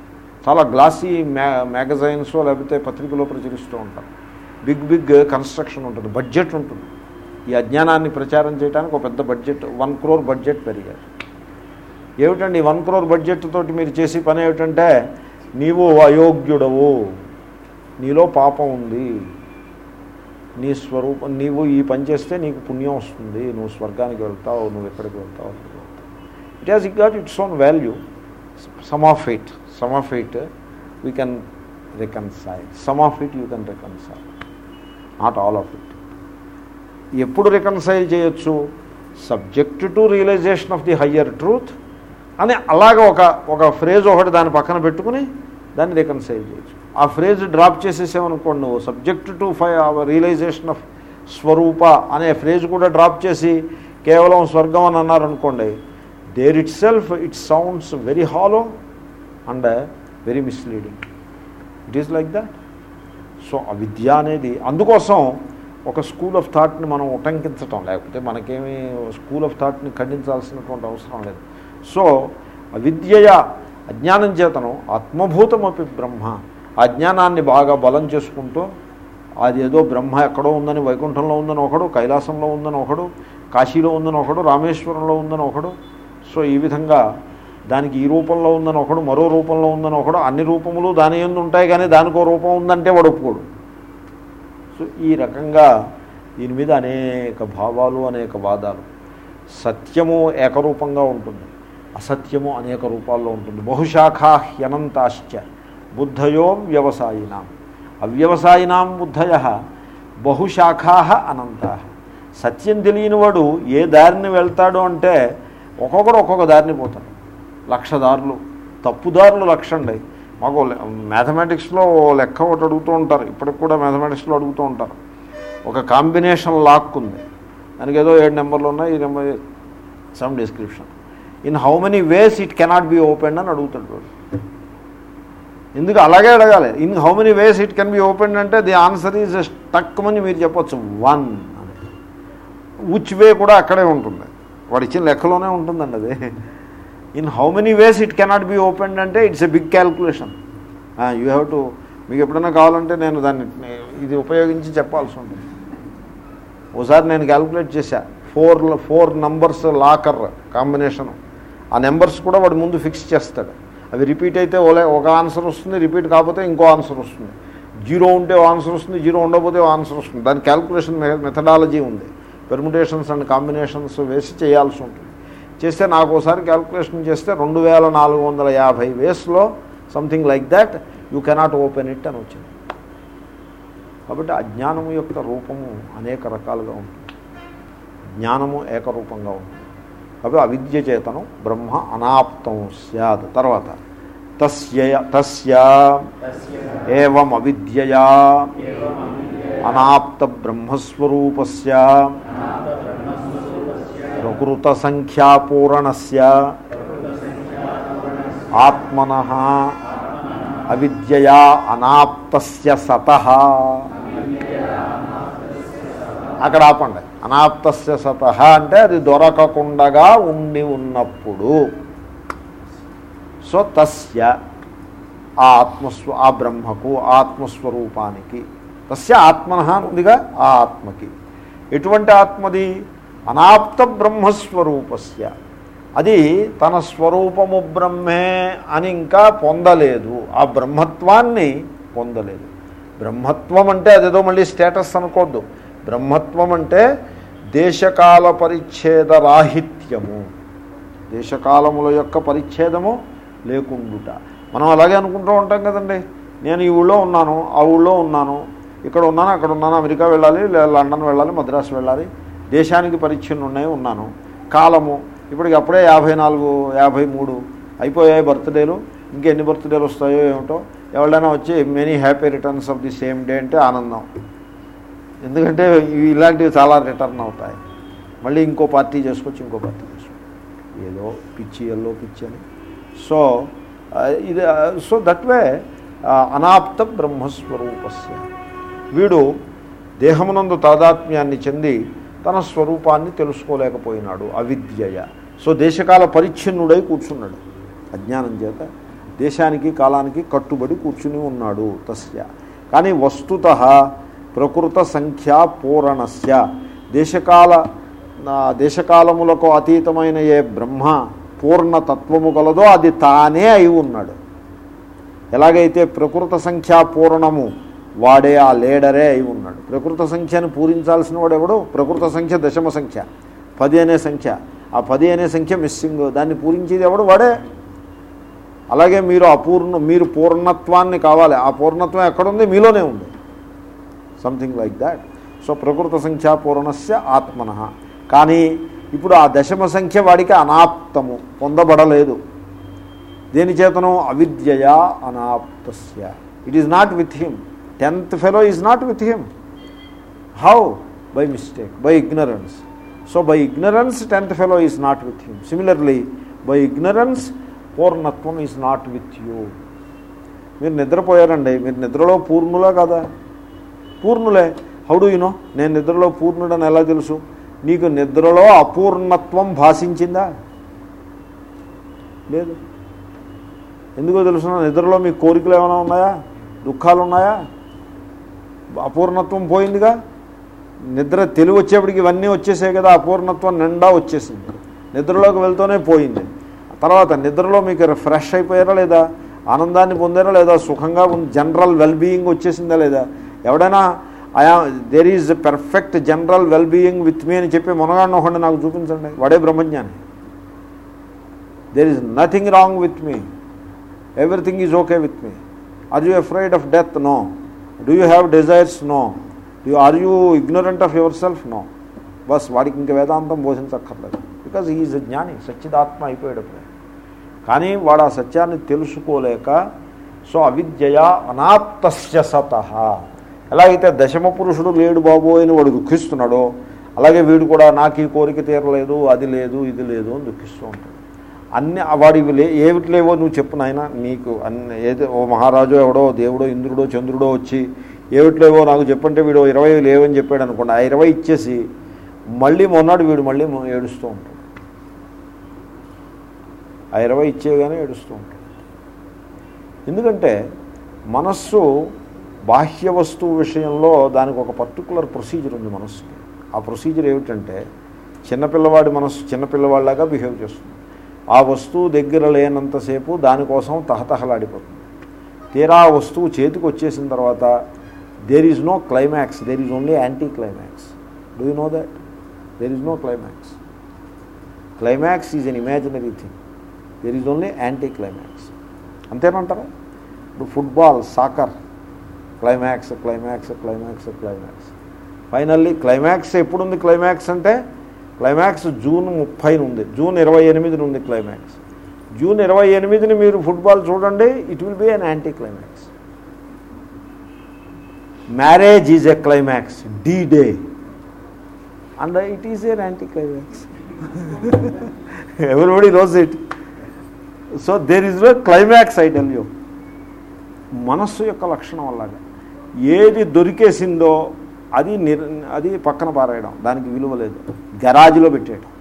చాలా గ్లాసీ మ్యా మ్యాగజైన్స్ లేకపోతే పత్రికలో ప్రచురిస్తూ ఉంటారు. బిగ్ బిగ్ కన్స్ట్రక్షన్ ఉంటుంది బడ్జెట్ ఉంటుంది. ఈ అజ్ఞానాన్ని ప్రచారం చేయడానికి ఒక పెద్ద బడ్జెట్ వన్ క్రోర్ బడ్జెట్ పెరిగారు. ఏమిటండి వన్ క్రోర్ బడ్జెట్ తోటి మీరు చేసే పని ఏమిటంటే నీవు అయోగ్యుడవు నీలో పాపం ఉంది నీ స్వరూపం నీవు ఈ పని చేస్తే నీకు పుణ్యం వస్తుంది నువ్వు స్వర్గానికి వెళ్తావు నువ్వు ఎక్కడికి వెళ్తావు it has it got its own value some of it some of it we can reconcile some of it you can reconcile not all of it ఎప్పుడు రికన్సైల్ చేయొచ్చు? Subject to realization of the higher truth అని అలాగ ఒక ఒక phrase ఒకటి దాని పక్కన పెట్టుకుని దాన్ని రికన్సైల్ చేయొచ్చు. ఆ ఫ్రేజ్ డ్రాప్ చేసేసామనుకోండి నువ్వు. సబ్జెక్ట్ టు ఫై రియలైజేషన్ ఆఫ్ స్వరూప అనే ఫ్రేజ్ కూడా డ్రాప్ చేసి కేవలం స్వర్గం అని అన్నారనుకోండి there itself it sounds very hollow and very misleading it is like that so ఆ విద్య అనేది అందుకోసం ఒక స్కూల్ ఆఫ్ థాట్ని మనం ఉటంకించటం లేకపోతే మనకేమీ స్కూల్ ఆఫ్ థాట్ని ఖండించాల్సినటువంటి అవసరం లేదు. సో అవిద్యయ అజ్ఞానం చేతను ఆత్మభూతమపి బ్రహ్మ ఆ జ్ఞానాన్ని బాగా బలం చేసుకుంటూ అది ఏదో బ్రహ్మ ఎక్కడో ఉందని వైకుంఠంలో ఉందని ఒకడు కైలాసంలో ఉందని ఒకడు కాశీలో ఉందని ఒకడు రామేశ్వరంలో ఉందని ఒకడు సో ఈ విధంగా దానికి ఈ రూపంలో ఉందని ఒకడు మరో రూపంలో ఉందని ఒకడు అన్ని రూపములు దాని ఎందు ఉంటాయి కానీ దానికో రూపం ఉందంటే వాడు ఒప్పుకోడు. సో ఈ రకంగా దీని మీద అనేక భావాలు అనేక వాదాలు. సత్యము ఏకరూపంగా ఉంటుంది. అసత్యము అనేక రూపాల్లో ఉంటుంది. బహుశాఖా హ్యనంతాశ్చ బుద్ధయో వ్యవసాయినాం. అవ్యవసాయినాం బుద్ధయ బహుశాఖా అనంతా. సత్యం తెలియని వాడు ఏ దారిని వెళ్తాడు అంటే ఒక్కొక్కడు ఒక్కొక్క దారిని పోతాడు. లక్ష దారులు తప్పుదారులు లక్ష అండి మాకు మ్యాథమెటిక్స్లో లెక్క ఒకటి అడుగుతూ ఉంటారు. ఇప్పటికి కూడా మ్యాథమెటిక్స్లో అడుగుతూ ఉంటారు. ఒక కాంబినేషన్ లాక్ ఉంది. దానికి ఏదో ఏడు నెంబర్లు ఉన్నాయి ఈ number some description. In how many ways it cannot be open అని అడుగుతాడు వాడు. ఎందుకు అలాగే అడగాలి? In how many ways it can be open అంటే ది ఆన్సర్ ఈజ్ టక్ అని మీరు చెప్పొచ్చు. వన్ అని. ఉచ్ వే కూడా అక్కడే ఉంటుంది. వాడు ఇచ్చిన లెక్కలోనే ఉంటుందండి అది. In how many ways it cannot be open అంటే it's a big calculation. You have to మీకు ఎప్పుడైనా కావాలంటే నేను దాన్ని ఇది ఉపయోగించి చెప్పాల్సి ఉంటుంది. ఓసారి నేను క్యాల్కులేట్ చేశా. Four four numbers locker combination. ఆ నెంబర్స్ కూడా వాడు ముందు ఫిక్స్ చేస్తాడు. అవి రిపీట్ అయితే ఓలే ఒక ఆన్సర్ వస్తుంది రిపీట్ కాకపోతే ఇంకో ఆన్సర్ వస్తుంది. జీరో ఉంటే ఆన్సర్ వస్తుంది జీరో ఉండకపోతే ఆన్సర్ వస్తుంది. దాని క్యాల్కులేషన్ మెథడాలజీ ఉంది. పెర్ముటేషన్స్ అండ్ కాంబినేషన్స్ వేసి చేయాల్సి ఉంటుంది. చేస్తే నాకు ఒకసారి క్యాల్కులేషన్ చేస్తే రెండు వేల నాలుగు వందల యాభై వేస్లో something like that you cannot open it అని వచ్చింది. కాబట్టి అజ్ఞానము యొక్క రూపము అనేక రకాలుగా ఉంటుంది. జ్ఞానము ఏకరూపంగా ఉంటుంది. కాబట్టి అవిద్య చేతను బ్రహ్మ అనాప్తం సద్ తర్వాత తస్య తస్య ఏవం అవిద్యయా? అనాప్త బ్రహ్మస్వరూపస్య? ప్రకృత సంఖ్యాపూరణస్య ఆత్మన అవిద్యయా అనాప్తస్య సత. అక్కడ ఆపండి. అనాప్తస్య సత అంటే అది దొరకకుండగా ఉండి ఉన్నప్పుడు. సో తస్య ఆ ఆత్మస్వ ఆ బ్రహ్మకు ఆత్మస్వరూపానికి తస్య ఆత్మన ఉందిగా ఆ ఆత్మకి. ఎటువంటి ఆత్మది? అనాప్త బ్రహ్మస్వరూపస్య అది తన స్వరూపము బ్రహ్మే అని ఇంకా పొందలేదు. ఆ బ్రహ్మత్వాన్ని పొందలేదు. బ్రహ్మత్వం అంటే అదేదో మళ్ళీ స్టేటస్ అనుకోద్దు. బ్రహ్మత్వం అంటే దేశకాల పరిచ్ఛేద రాహిత్యము. దేశకాలముల యొక్క పరిచ్ఛేదము లేకుండుట. మనం అలాగే అనుకుంటూ ఉంటాం కదండి. నేను ఈ ఊళ్ళో ఉన్నాను ఆ ఊళ్ళో ఉన్నాను ఇక్కడ ఉన్నాను అక్కడ ఉన్నాను అమెరికా వెళ్ళాలి లండన్ వెళ్ళాలి మద్రాసు వెళ్ళాలి దేశానికి పరిచ్ఛిన్న ఉన్నాను. కాలము ఇప్పటికి అప్పుడే యాభై నాలుగు యాభై మూడు అయిపోయాయి బర్త్డేలు. ఇంకెన్ని బర్త్డేలు వస్తాయో ఏమిటో ఎవరైనా వచ్చి many happy returns of the same day అంటే ఆనందం. ఎందుకంటే ఇవి ఇలాంటివి చాలా రిటర్న్ అవుతాయి. మళ్ళీ ఇంకో పార్టీ చేసుకోవచ్చు ఇంకో పార్టీ చేసుకోవచ్చు ఏదో పిచ్చి ఎల్లో పిచ్చి అని. సో ఇది సో దట్ వే అనాప్త బ్రహ్మస్వరూపస్య. వీడు దేహమునందు తాదాత్మ్యాన్ని చెంది తన స్వరూపాన్ని తెలుసుకోలేకపోయినాడు. అవిద్యయ. సో దేశకాల పరిచ్ఛిన్నుడై కూర్చున్నాడు. అజ్ఞానం చేత దేశానికి కాలానికి కట్టుబడి కూర్చుని ఉన్నాడు తస్య. కానీ వస్తుత ప్రకృత సంఖ్యా పూరణస్య. దేశకాల దేశకాలములకు అతీతమైన ఏ బ్రహ్మ పూర్ణతత్వము గలదో అది తానే అయి ఉన్నాడు. ఎలాగైతే ప్రకృత సంఖ్యా పూర్ణము వాడే ఆ లేడరే అయి ఉన్నాడు. ప్రకృత సంఖ్యను పూరించాల్సిన వాడు ఎవడు? ప్రకృత సంఖ్య దశమ సంఖ్య. పది అనే సంఖ్య. ఆ పది అనే సంఖ్య మిస్సింగ్ దాన్ని పూరించేది ఎవడు? వాడే. అలాగే మీరు అపూర్ణ మీరు పూర్ణత్వాన్ని కావాలి. ఆ పూర్ణత్వం ఎక్కడుంది? మీలోనే ఉంది. సంథింగ్ లైక్ దాట్ సో ప్రకృత సంఖ్యా పూర్ణస్య ఆత్మన. కానీ ఇప్పుడు ఆ దశమ సంఖ్య వాడికి అనాప్తము. పొందబడలేదు. దేని చేతను? అవిద్యయా అనాప్తస్య. It is not with him tenth fellow is not with him. How? By mistake by ignorance. So by ignorance tenth fellow is not with him. Similarly by ignorance పూర్ణత్వం is not with you. మీరు నిద్రపోయారండి మీరు నిద్రలో పూర్ణులా కదా? పూర్ణులే. How do you know నేను నిద్రలో పూర్ణుడని ఎలా తెలుసు? నీకు నిద్రలో అపూర్ణత్వం భాషించిందా? లేదు. ఎందుకో తెలుసు నిద్రలో మీ కోరికలు ఏమైనా ఉన్నాయా? దుఃఖాలు ఉన్నాయా అపూర్ణత్వం పోయిందిగా. నిద్ర తెలివి వచ్చేప్పటికి ఇవన్నీ వచ్చేసాయి కదా అపూర్ణత్వం నిండా వచ్చేసింది. నిద్రలోకి వెళ్తూనే పోయింది. తర్వాత నిద్రలో మీకు ఫ్రెష్ అయిపోయారా లేదా? ఆనందాన్ని పొందారా లేదా? సుఖంగా ఉంది జనరల్ వెల్ బీయింగ్ వచ్చేసిందా లేదా? ఎవడైనా ఆయా there is perfect general well being with me అని చెప్పి మునగాడిని ఒకటి నాకు చూపించండి. వాడే బ్రహ్మజ్ఞాని. There is nothing wrong with me everything is okay with me are you afraid of death no do you have desires no you are you ignorant of yourself no bus వాడికి ఇంక వేదాంతం బోధించక్కర్లేదు. Because is జ్ఞాని సచ్చిదాత్మ అయిపోయాడు కానీ వాడు ఆ సత్యాన్ని తెలుసుకోలేక so అవిద్య అనాప్తస్య సత అయితే దశమ పురుషుడు లేడు బాబు అని వాడు దుఃఖిస్తున్నాడో అలాగే వీడు కూడా నాకు ఈ కోరిక తీరలేదు అది లేదు ఇది లేదు అని దుఃఖిస్తూ ఉంటాడు. అన్ని వాడివి లే ఏమిటి లేవో నువ్వు చెప్పు నాయన. నీకు అన్ని ఏదో ఓ మహారాజు ఎవడో దేవుడో ఇంద్రుడో చంద్రుడో వచ్చి ఏమిటి లేవో నాకు చెప్పంటే వీడు ఇరవై లేవని చెప్పాడు అనుకోండి. ఆ ఇరవై ఇచ్చేసి మళ్ళీ మొన్నాడు వీడు మళ్ళీ ఏడుస్తూ ఉంటాడు. ఆ ఇరవై ఇచ్చేగానే ఏడుస్తూ ఉంటాడు. ఎందుకంటే మనస్సు బాహ్య వస్తువు విషయంలో దానికి ఒక పర్టికులర్ ప్రొసీజర్ ఉంది మనస్సుకి. ఆ ప్రొసీజర్ ఏమిటంటే చిన్నపిల్లవాడి మనస్సు చిన్నపిల్లవాడిలాగా బిహేవ్ చేస్తుంది. ఆ వస్తువు దగ్గర లేనంతసేపు దానికోసం తహతహలాడిపోతుంది. తీరా ఆ వస్తువు చేతికి వచ్చేసిన తర్వాత there is no climax there is only anticlimax do you know that there is no climax climax is an imaginary thing there is only anticlimax అంతేనంటారా? ఇప్పుడు football soccer climax climax climax climax finally climax ఎప్పుడుంది climax అంటే climax June ముప్పై ఉంది June ఇరవై ఎనిమిదిన ఉంది climax. June ఇరవై ఎనిమిదిని మీరు football చూడండి it will be an anticlimax marriage is a climax the day and it is an anticlimax everybody rose it so there is no climax I tell you మనస్సు యొక్క లక్షణం అలాగా. ఏది దొరికేసిందో అది నిర్ అది పక్కన పారేయడం దానికి విలువ లేదు. గరాజులో పెట్టేయడం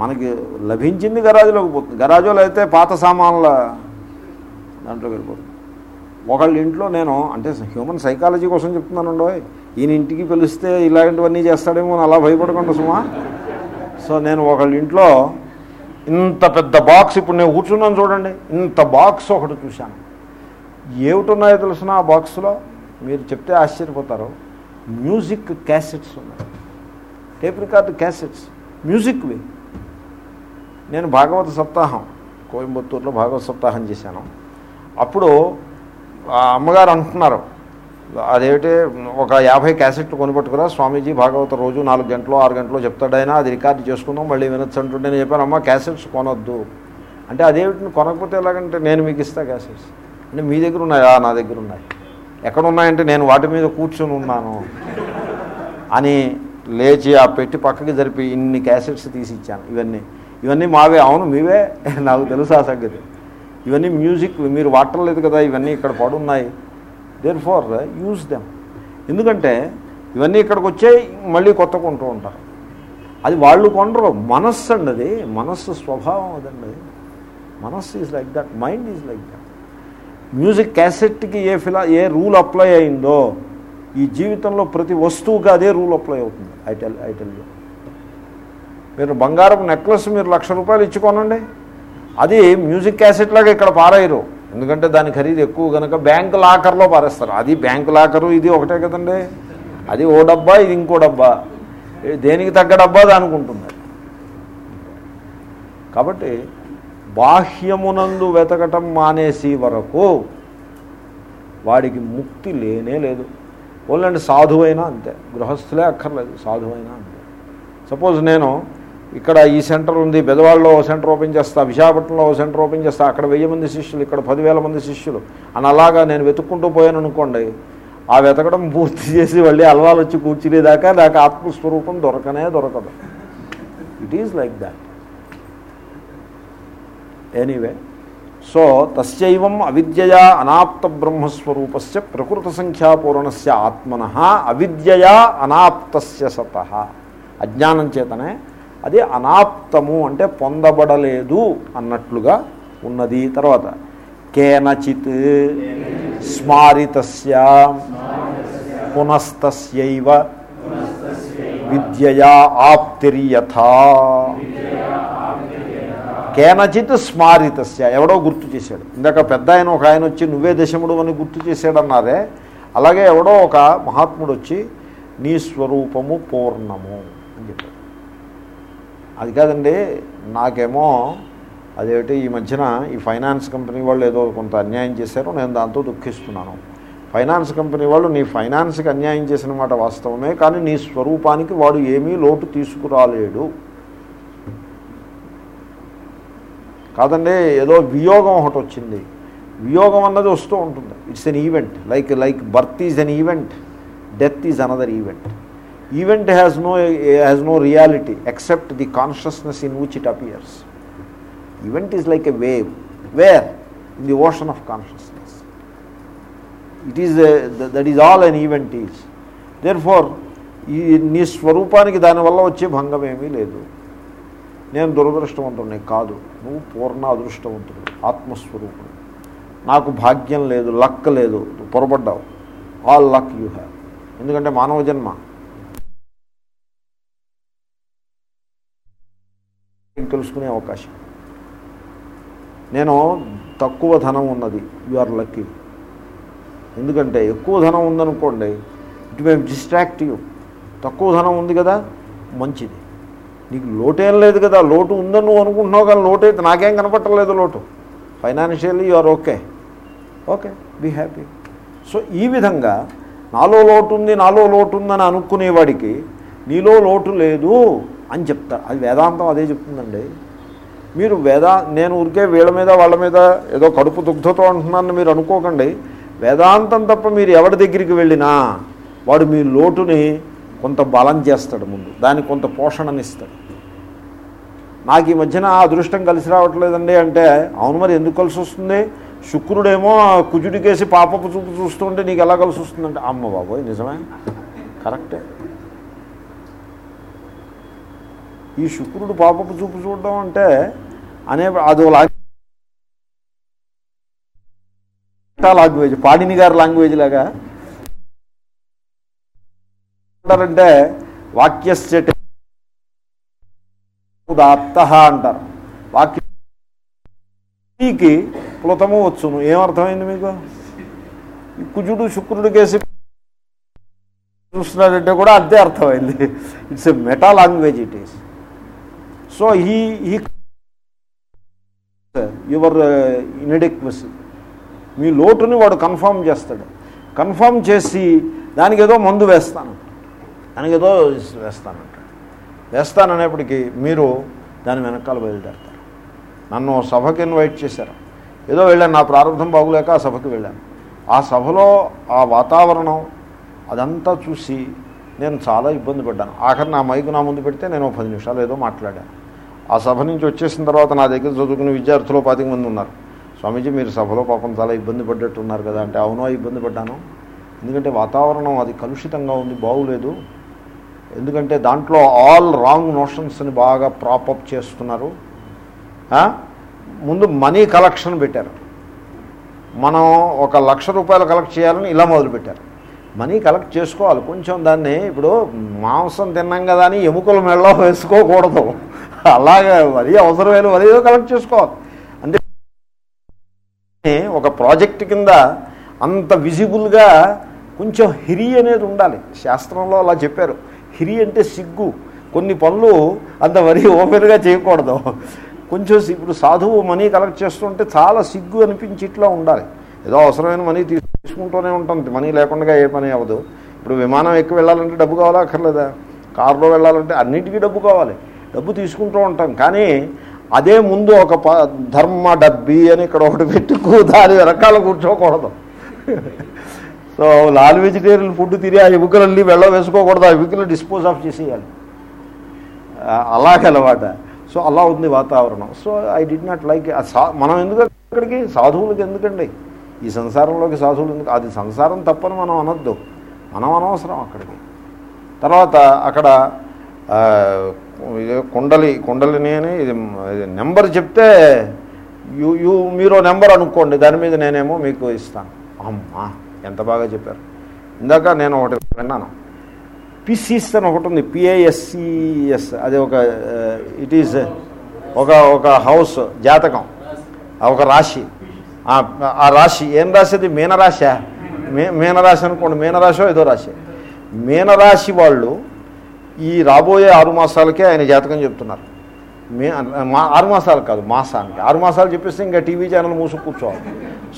మనకి లభించింది గరాజులోకి పోతుంది గరాజులో అయితే పాత సామాన్ల దాంట్లో వెళ్ళిపోతుంది. ఒకళ్ళ ఇంట్లో నేను అంటే హ్యూమన్ సైకాలజీ కోసం చెప్తున్నానండో ఈయన ఇంటికి పిలిస్తే ఇలాంటివన్నీ చేస్తాడేమో అలా భయపడకుండా సుమా. సో నేను ఒకళ్ళ ఇంట్లో ఇంత పెద్ద బాక్స్ ఇప్పుడు నేను కూర్చున్నాను చూడండి ఇంత బాక్స్ ఒకటి చూశాను. ఏమిటున్నాయో తెలిసిన ఆ బాక్స్లో మీరు చెప్తే ఆశ్చర్యపోతారు. మ్యూజిక్ క్యాసెట్స్ ఉన్నాయి. Tape record cassettes. మ్యూజిక్వి నేను భాగవత సప్తాహం కోయంబత్తూరులో భాగవత సప్తాహం చేశాను. అప్పుడు ఆ అమ్మగారు అంటున్నారు అదేమిటి ఒక యాభై క్యాసెట్లు కొనిపెట్టుకురా స్వామీజీ భాగవత రోజు నాలుగు గంటలు ఆరు గంటలు చెప్తాడైనా అది రికార్డు చేసుకుందాం మళ్ళీ వినొచ్చు అంటుంటే నేను చెప్పాను అమ్మ క్యాసెట్స్ కొనొద్దు. అంటే అదేమిటి కొనకపోతే ఎలాగంటే నేను మీకు ఇస్తా క్యాసెట్స్. అంటే మీ దగ్గర ఉన్నాయా? నా దగ్గర ఉన్నాయి? ఎక్కడున్నాయంటే నేను వాటి మీద కూర్చొని ఉన్నాను అని లేచి ఆ పెట్టి పక్కకి జరిపి ఇన్ని క్యాసెట్స్ తీసి ఇచ్చాను. ఇవన్నీ. ఇవన్నీ మావే. అవును మీవే? నాకు తెలుసు ఆ సంగతి. ఇవన్నీ మ్యూజిక్ మీరు వాడలేదు కదా ఇవన్నీ ఇక్కడ పడున్నాయి. దేర్ ఫార్ యూజ్ దెమ్ ఎందుకంటే ఇవన్నీ ఇక్కడికి వచ్చాయి మళ్ళీ కొత్త కొంటూ ఉంటారు. అది వాళ్ళు కొనరు మనస్సు అండి అది. మనస్సు స్వభావం అదండి మనస్సు is like that mind is like that music క్యాసెట్కి ఏ ఫిలా ఏ రూల్ అప్లై అయిందో ఈ జీవితంలో ప్రతి వస్తువుకి అదే రూల్ అప్లై అవుతుంది I tell I tell you. మీరు బంగారం నెక్లెస్ మీరు లక్ష రూపాయలు ఇచ్చుకోనండి అది మ్యూజిక్ క్యాసెట్ లాగా ఇక్కడ పారాయరు. ఎందుకంటే దాని ఖరీదు ఎక్కువ కనుక బ్యాంకు లాకర్లో పారేస్తారు. అది బ్యాంక్ లాకరు ఇది ఒకటే కదండి. అది ఓ డబ్బా ఇది ఇంకో డబ్బా. దేనికి తగ్గ డబ్బా దానికి ఉంటుంది కాబట్టి బాహ్యమునందు వెతకటం మానేసి వరకు వాడికి ముక్తి లేనే లేదు. ఓన్లండి సాధువైనా అంతే. గృహస్థులే అక్కర్లేదు సాధువైనా అంతే. సపోజ్ నేను ఇక్కడ ఈ సెంటర్ ఉంది బెదవాడలో ఓ సెంటర్ ఓపెన్ చేస్తా విశాఖపట్నంలో ఓ సెంటర్ ఓపెన్ చేస్తా అక్కడ వెయ్యి మంది శిష్యులు ఇక్కడ పదివేల మంది శిష్యులు. అని అలాగా నేను వెతుక్కుంటూ పోయాను అనుకోండి ఆ వెతకడం పూర్తి చేసి మళ్ళీ అలవాలు వచ్చి కూర్చునేదాకా నాకు ఆత్మస్వరూపం దొరకనే దొరకదు. It is like that anyway so తస్యవం అవిద్యయా అనాప్త బ్రహ్మస్వరూపస్య ప్రకృత సంఖ్యాపూరణస్య ఆత్మన అవిద్యయా అనాప్తస్య సత అజ్ఞానం చేతనే అది అనాప్తము అంటే పొందబడలేదు అన్నట్లుగా ఉన్నది తర్వాత కేనచిత్ స్మారితస్య పునస్తస్యైవ విద్యయా ఆప్తిర్యథా కేనచిత్ స్మారితస్య. ఎవడో గుర్తు చేశాడు. ఇందాక పెద్ద ఆయన ఒక ఆయన వచ్చి నువ్వే దశముడు అని గుర్తు చేశాడన్నారే. అలాగే ఎవడో ఒక మహాత్ముడు వచ్చి నీ స్వరూపము పూర్ణము అని చెప్పాడు. అది కాదండి నాకేమో అదేమిటి ఈ మధ్యన ఈ ఫైనాన్స్ కంపెనీ వాళ్ళు ఏదో కొంత అన్యాయం చేశారు నేను దాంతో దుఃఖిస్తున్నాను. ఫైనాన్స్ కంపెనీ వాళ్ళు నీ ఫైనాన్స్కి అన్యాయం చేసిన మాట వాస్తవమే కానీ నీ స్వరూపానికి వాడు ఏమీ లోటు తీసుకురాలేడు. కాదండి ఏదో వియోగం ఒకటి వచ్చింది. వియోగం అన్నది వస్తూ ఉంటుంది. It's an event like like birth is an event death is another event event has no has no reality except the consciousness in which it appears event is like a wave where in the ocean of consciousness it is that is all an event is there for ఈ నీ స్వరూపానికి దానివల్ల వచ్చే భంగం ఏమీ లేదు. నేను దురదృష్టవంతుడిని కాదు. నువ్వు పూర్ణ అదృష్టవంతుడు ఆత్మస్వరూపుడు. నాకు భాగ్యం లేదు లక్ లేదు పొరపడ్డావు. All luck you have. ఎందుకంటే మానవ జన్మ. తెలుసుకునే అవకాశం. నేను తక్కువ ధనం ఉన్నది. You are lucky. ఎందుకంటే ఎక్కువ ధనం ఉందనుకోండి ఇట్ మే డిస్ట్రాక్ట్ యూ. తక్కువ ధనం ఉంది కదా మంచిది. నీకు లోటేం లేదు కదా లోటు ఉందని నువ్వు అనుకుంటున్నావు కానీ లోటు అయితే నాకేం కనపట్టలేదు లోటు. Financially you are okay okay be happy so ఈ విధంగా నాలో లోటు ఉంది నాలో లోటు ఉందని అనుకునేవాడికి నీలో లోటు లేదు అని చెప్తారు అది వేదాంతం అదే చెప్తుందండి. మీరు వేదా నేను ఊరికే వీళ్ళ మీద వాళ్ళ మీద ఏదో కడుపు దుగ్ధతో అంటున్నానని మీరు అనుకోకండి. వేదాంతం తప్ప మీరు ఎవరి దగ్గరికి వెళ్ళినా వాడు మీ లోటుని కొంత బలం చేస్తాడు ముందు దానికి కొంత పోషణనిస్తాడు నాకు ఈ మధ్యన ఆ అదృష్టం కలిసి రావట్లేదండి అంటే అవును మరి ఎందుకు కలిసి వస్తుంది? శుక్రుడేమో కుజుడికేసి పాపపు చూపు చూస్తుంటే నీకు ఎలా కలిసి వస్తుందంటే అమ్మ బాబోయ్ నిజమే? కరెక్టే. ఈ శుక్రుడు పాపపు చూపు చూడడం అంటే అనే అదో లాంగ్వేజ్ పాడిని గారి లాంగ్వేజ్ లాగా అంటారంటే వాక్యస్య ఉదాత్త అంటారు. వాక్యకి ప్లుతము వచ్చును. ఏమర్థమైంది మీకు? ఈ కుజుడు శుక్రుడు కేసి చూస్తున్నాడంటే కూడా అదే అర్థమైంది. It's a meta language it is so he he your inadequacy మీ లోటుని వాడు కన్ఫర్మ్ చేస్తాడు. కన్ఫర్మ్ చేసి దానికి ఏదో మందు వేస్తాను. ఏదో వేస్తానంట వేస్తాననేప్పటికీ మీరు దాని వెనకాల బయలుదేరతారు. నన్ను సభకి ఇన్వైట్ చేశారు. ఏదో వెళ్ళాను నా ప్రారంభం బాగులేక ఆ సభకి వెళ్ళాను. ఆ సభలో ఆ వాతావరణం అదంతా చూసి నేను చాలా ఇబ్బంది పడ్డాను. ఆఖరి నా మైకు నా ముందు పెడితే నేను పది నిమిషాలు ఏదో మాట్లాడాను. ఆ సభ నుంచి వచ్చేసిన తర్వాత నా దగ్గర చదువుకునే విద్యార్థులు పాతిక మంది ఉన్నారు. స్వామీజీ మీరు సభలో పాపం చాలా ఇబ్బంది పడ్డట్టున్నారు కదా అంటే అవునో ఇబ్బంది పడ్డాను. ఎందుకంటే వాతావరణం అది కలుషితంగా ఉంది బాగులేదు. ఎందుకంటే దాంట్లో ఆల్ రాంగ్ నోషన్స్ని బాగా ప్రాపప్ చేస్తున్నారు. ముందు మనీ కలెక్షన్ పెట్టారు. మనం ఒక లక్ష రూపాయలు కలెక్ట్ చేయాలని ఇలా మొదలుపెట్టారు. మనీ కలెక్ట్ చేసుకోవాలి. కొంచెం దాన్ని ఇప్పుడు మాంసం తిన్నాం కదా అని ఎముకల మెళ్ళ వేసుకోకూడదు. అలాగే మరీ అవసరమైన మరీ కలెక్ట్ చేసుకోవాలి. అంటే ఒక ప్రాజెక్ట్ కింద అంత విజిబుల్గా కొంచెం హిరి అనేది ఉండాలి. శాస్త్రంలో అలా చెప్పారు. హిరి అంటే సిగ్గు. కొన్ని పనులు అంత మరీ ఓపెన్గా చేయకూడదు. కొంచెం సి- ఇప్పుడు సాధువు మనీ కలెక్ట్ చేస్తుంటే చాలా సిగ్గు అనిపించి ఇట్లా ఉండాలి. ఏదో అవసరమైన మనీ తీసుకుంటూనే ఉంటుంది మనీ లేకుండా ఏ పని అవ్వదు. ఇప్పుడు విమానం ఎక్కువ వెళ్ళాలంటే డబ్బు కావాలా అక్కర్లేదా? కారులో వెళ్ళాలంటే అన్నిటికీ డబ్బు కావాలి. డబ్బు తీసుకుంటూ ఉంటాం. కానీ అదే ముందు ఒక ప ధర్మ డబ్బి అని ఇక్కడ ఒకటి పెట్టుకు దాని వెనకాల కూర్చోకూడదు. సో నాన్ వెజిటేరియన్ ఫుడ్ తిని ఆ ఎముకలన్నీ వెళ్ళ వేసుకోకూడదు ఆ ఎముకలు డిస్పోజ్ ఆఫ్ చేసేయాలి. అలాగే అలవాట సో అలా ఉంది వాతావరణం. So I D not like మనం ఎందుకు అక్కడికి? సాధువులకి ఎందుకండి? ఈ సంసారంలోకి సాధువులు ఎందుకు? అది సంసారం తప్పని మనం అనొద్దు. మనం అనవసరం అక్కడికి. తర్వాత అక్కడ కుండలి కుండలిని అని ఇది ఇది నెంబర్ చెప్తే యూ యూ మీరు నెంబర్ అనుకోండి దాని మీద నేనేమో మీకు ఇస్తాను. అమ్మా! ఎంత బాగా చెప్పారు. ఇందాక నేను ఒకటి విన్నాను. పిసిస్ అని ఒకటి ఉంది. పిఏఎస్సిఎస్ అది ఒక uh, ఇట్ ఈజ్ uh, ఒక ఒక హౌస్ జాతకం. ఆ ఒక రాశి. ఆ రాశి ఏం రాసేది అది మీనరాశి? మే మీనరాశి అనుకోండి. మీనరాశో ఏదో రాశి. మీనరాశి వాళ్ళు ఈ రాబోయే ఆరు మాసాలకే ఆయన జాతకం చెప్తున్నారు. మే మా ఆరు మాసాలు కాదు మాసానికి. ఆరు మాసాలు చెప్పేస్తే ఇంకా టీవీ ఛానల్ మూసుకు కూర్చోవాలి.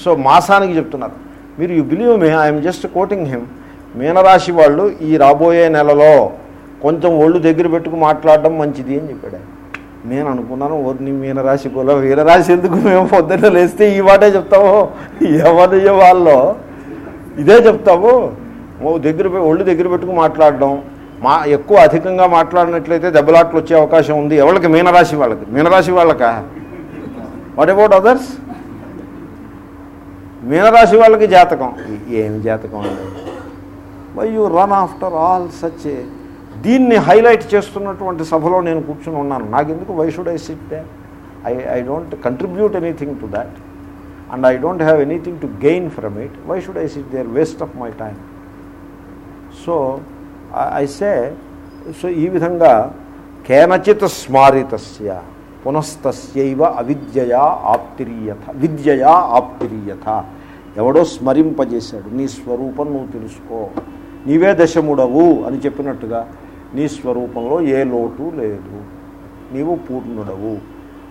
సో మాసానికి చెప్తున్నారు. మీరు you believe me I'm just quoting him. మీనరాశి వాళ్ళు ఈ రాబోయే నెలలో కొంచెం ఒళ్ళు దగ్గర పెట్టుకు మాట్లాడడం మంచిది అని చెప్పాడు నేను అనుకున్నాను ఓర్ని మీనరాశి కూడా వీరరాశి ఎందుకు మేము పొద్దున్న లేస్తే ఈ మాటే చెప్తాము? ఎవరి వాళ్ళు ఇదే చెప్తాము. ఓ దగ్గర ఒళ్ళు దగ్గర పెట్టుకు మాట్లాడడం మా ఎక్కువ అధికంగా మాట్లాడినట్లయితే దెబ్బలాట్లు వచ్చే అవకాశం ఉంది. ఎవరికి మీనరాశి వాళ్ళకి. మీనరాశి వాళ్ళకా? వాట్ అబౌట్ అదర్స్ మీనరాశి వాళ్ళకి జాతకం. ఏమి జాతకం అండి? Why you run after all such దీన్ని హైలైట్ చేస్తున్నటువంటి సభలో నేను కూర్చుని ఉన్నాను. నాకెందుకు why should I sit there I I don't contribute anything to that and I don't have anything to gain from it why should I sit there waste of my time so I say so ఈ విధంగా కేనచిత్ స్మారితస్య పునస్తస్యైవ అవిద్యయా ఆప్తిరీయత విద్యయా ఆప్తిరీయత ఎవడో స్మరింపజేశాడు నీ స్వరూపం నువ్వు తెలుసుకో నీవే దశముడవు అని చెప్పినట్టుగా నీ స్వరూపంలో ఏ లోటు లేదు నీవు పూర్ణుడవు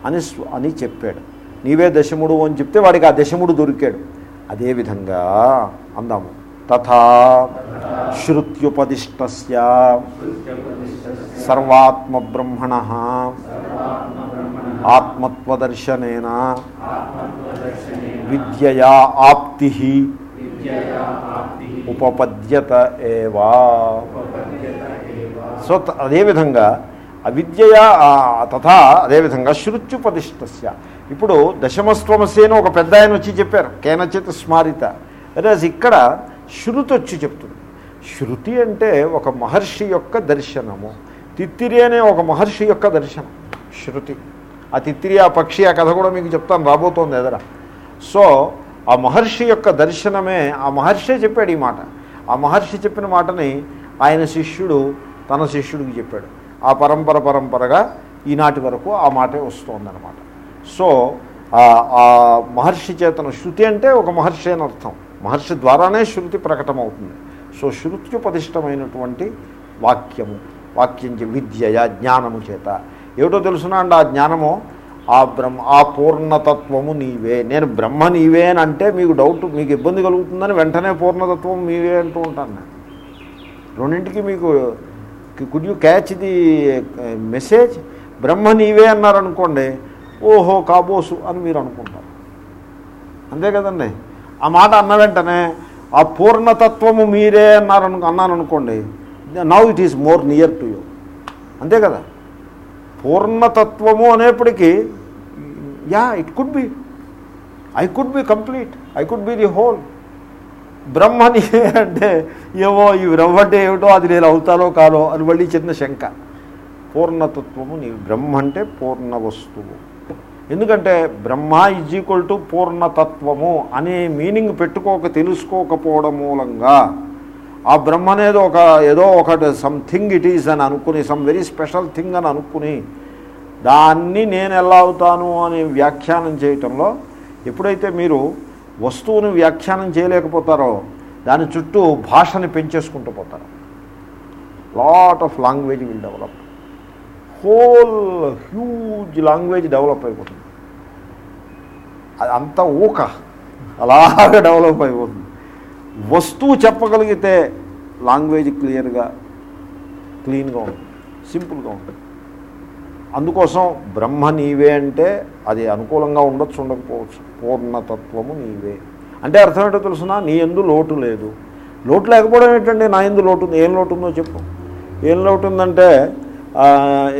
అని స్వ అని చెప్పాడు. నీవే దశముడు అని చెప్తే వాడికి ఆ దశముడు దొరికాడు. అదేవిధంగా అందాము. తథా శ్రుత్యుపదిష్టస్య సర్వాత్మబ్రహ్మణ ఆత్మత్వదర్శనేన విద్యయా ఆప్తి ఉపపద్యత ఏవా. సో అదేవిధంగా అవిద్యయా తథా అదేవిధంగా శృత్యుపదిష్టస్య. ఇప్పుడు దశమస్త్వమస్య అని ఒక పెద్ద ఆయన వచ్చి చెప్పారు కేనచిత్ స్మారిత. అదే ఇక్కడ శృతి వచ్చి చెప్తుంది. శృతి అంటే ఒక మహర్షి యొక్క దర్శనము. తిత్తిరి అనే ఒక మహర్షి యొక్క దర్శనం శృతి. ఆ తిత్తిరి ఆ పక్షి ఆ కథ కూడా మీకు చెప్తాను రాబోతోంది ఎదరా. సో ఆ మహర్షి యొక్క దర్శనమే ఆ మహర్షే చెప్పాడు ఈ మాట. ఆ మహర్షి చెప్పిన మాటని ఆయన శిష్యుడు తన శిష్యుడికి చెప్పాడు. ఆ పరంపర పరంపరగా ఈనాటి వరకు ఆ మాటే వస్తోందనమాట సో ఆ- మహర్షి చేతన శృతి అంటే ఒక మహర్షి అని అర్థం. మహర్షి ద్వారానే శృతి ప్రకటమవుతుంది. సో శృత్యుపదిష్టమైనటువంటి వాక్యము వాక్యం విద్య విద్యయ జ్ఞానము చేత. ఏమిటో తెలుసునా అండి ఆ జ్ఞానము? ఆ బ్రహ్మ ఆ పూర్ణతత్వము నీవే. నేను బ్రహ్మ నీవే అని అంటే మీకు డౌట్ మీకు ఇబ్బంది కలుగుతుందని వెంటనే పూర్ణతత్వం నీవే అంటూ ఉంటాను నేను. రెండింటికి మీకు could you catch the message Brahma నీవే అన్నారనుకోండి ఓహో కాబోసు అని మీరు అనుకుంటారు. అంతే కదండి? ఆ మాట అన్న వెంటనే ఆ పూర్ణతత్వము మీరే అన్నారను అన్నాను అనుకోండి now it is more near to you అంతే కదా? పూర్ణతత్వము అనేప్పటికీ yeah it could be I could be complete I could be the whole బ్రహ్మని అంటే ఏవో ఈ బ్రహ్మ అంటే ఏమిటో అది నేను అవుతానో కానో అని మళ్ళీ చిన్న శంక. పూర్ణతత్వము నీ బ్రహ్మ అంటే పూర్ణ వస్తువు. ఎందుకంటే బ్రహ్మ ఈజ్ ఈక్వల్ టు పూర్ణతత్వము అనే మీనింగ్ పెట్టుకోక తెలుసుకోకపోవడం మూలంగా ఆ బ్రహ్మ అనేది ఒక ఏదో ఒకటి సంథింగ్ ఇట్ ఈజ్ అని అనుకుని సమ్ వెరీ స్పెషల్ థింగ్ అని అనుకుని దాన్ని నేను ఎలా అవుతాను అని వ్యాఖ్యానం చేయటంలో ఎప్పుడైతే మీరు వస్తువుని వ్యాఖ్యానం చేయలేకపోతారో దాని చుట్టూ భాషని పెంచేసుకుంటూ పోతారు. Lot of language will develop whole huge language develop అయిపోతుంది. అది అంత ఊక. అలాగా డెవలప్ అయిపోతుంది. వస్తువు చెప్పగలిగితే లాంగ్వేజ్ క్లియర్గా క్లీన్గా ఉంటుంది సింపుల్గా ఉంటుంది. అందుకోసం బ్రహ్మ నీవే అంటే అది అనుకూలంగా ఉండొచ్చు ఉండకపోవచ్చు. పూర్ణతత్వము నీవే. అంటే అర్థం ఏంటో తెలుసునా? నీ ఎందు లోటు లేదు. లోటు లేకపోవడం ఏంటంటే నా ఎందు లోటు ఉంది. ఏం లోటు ఉందో చెప్పు. ఏం లోటు ఉందంటే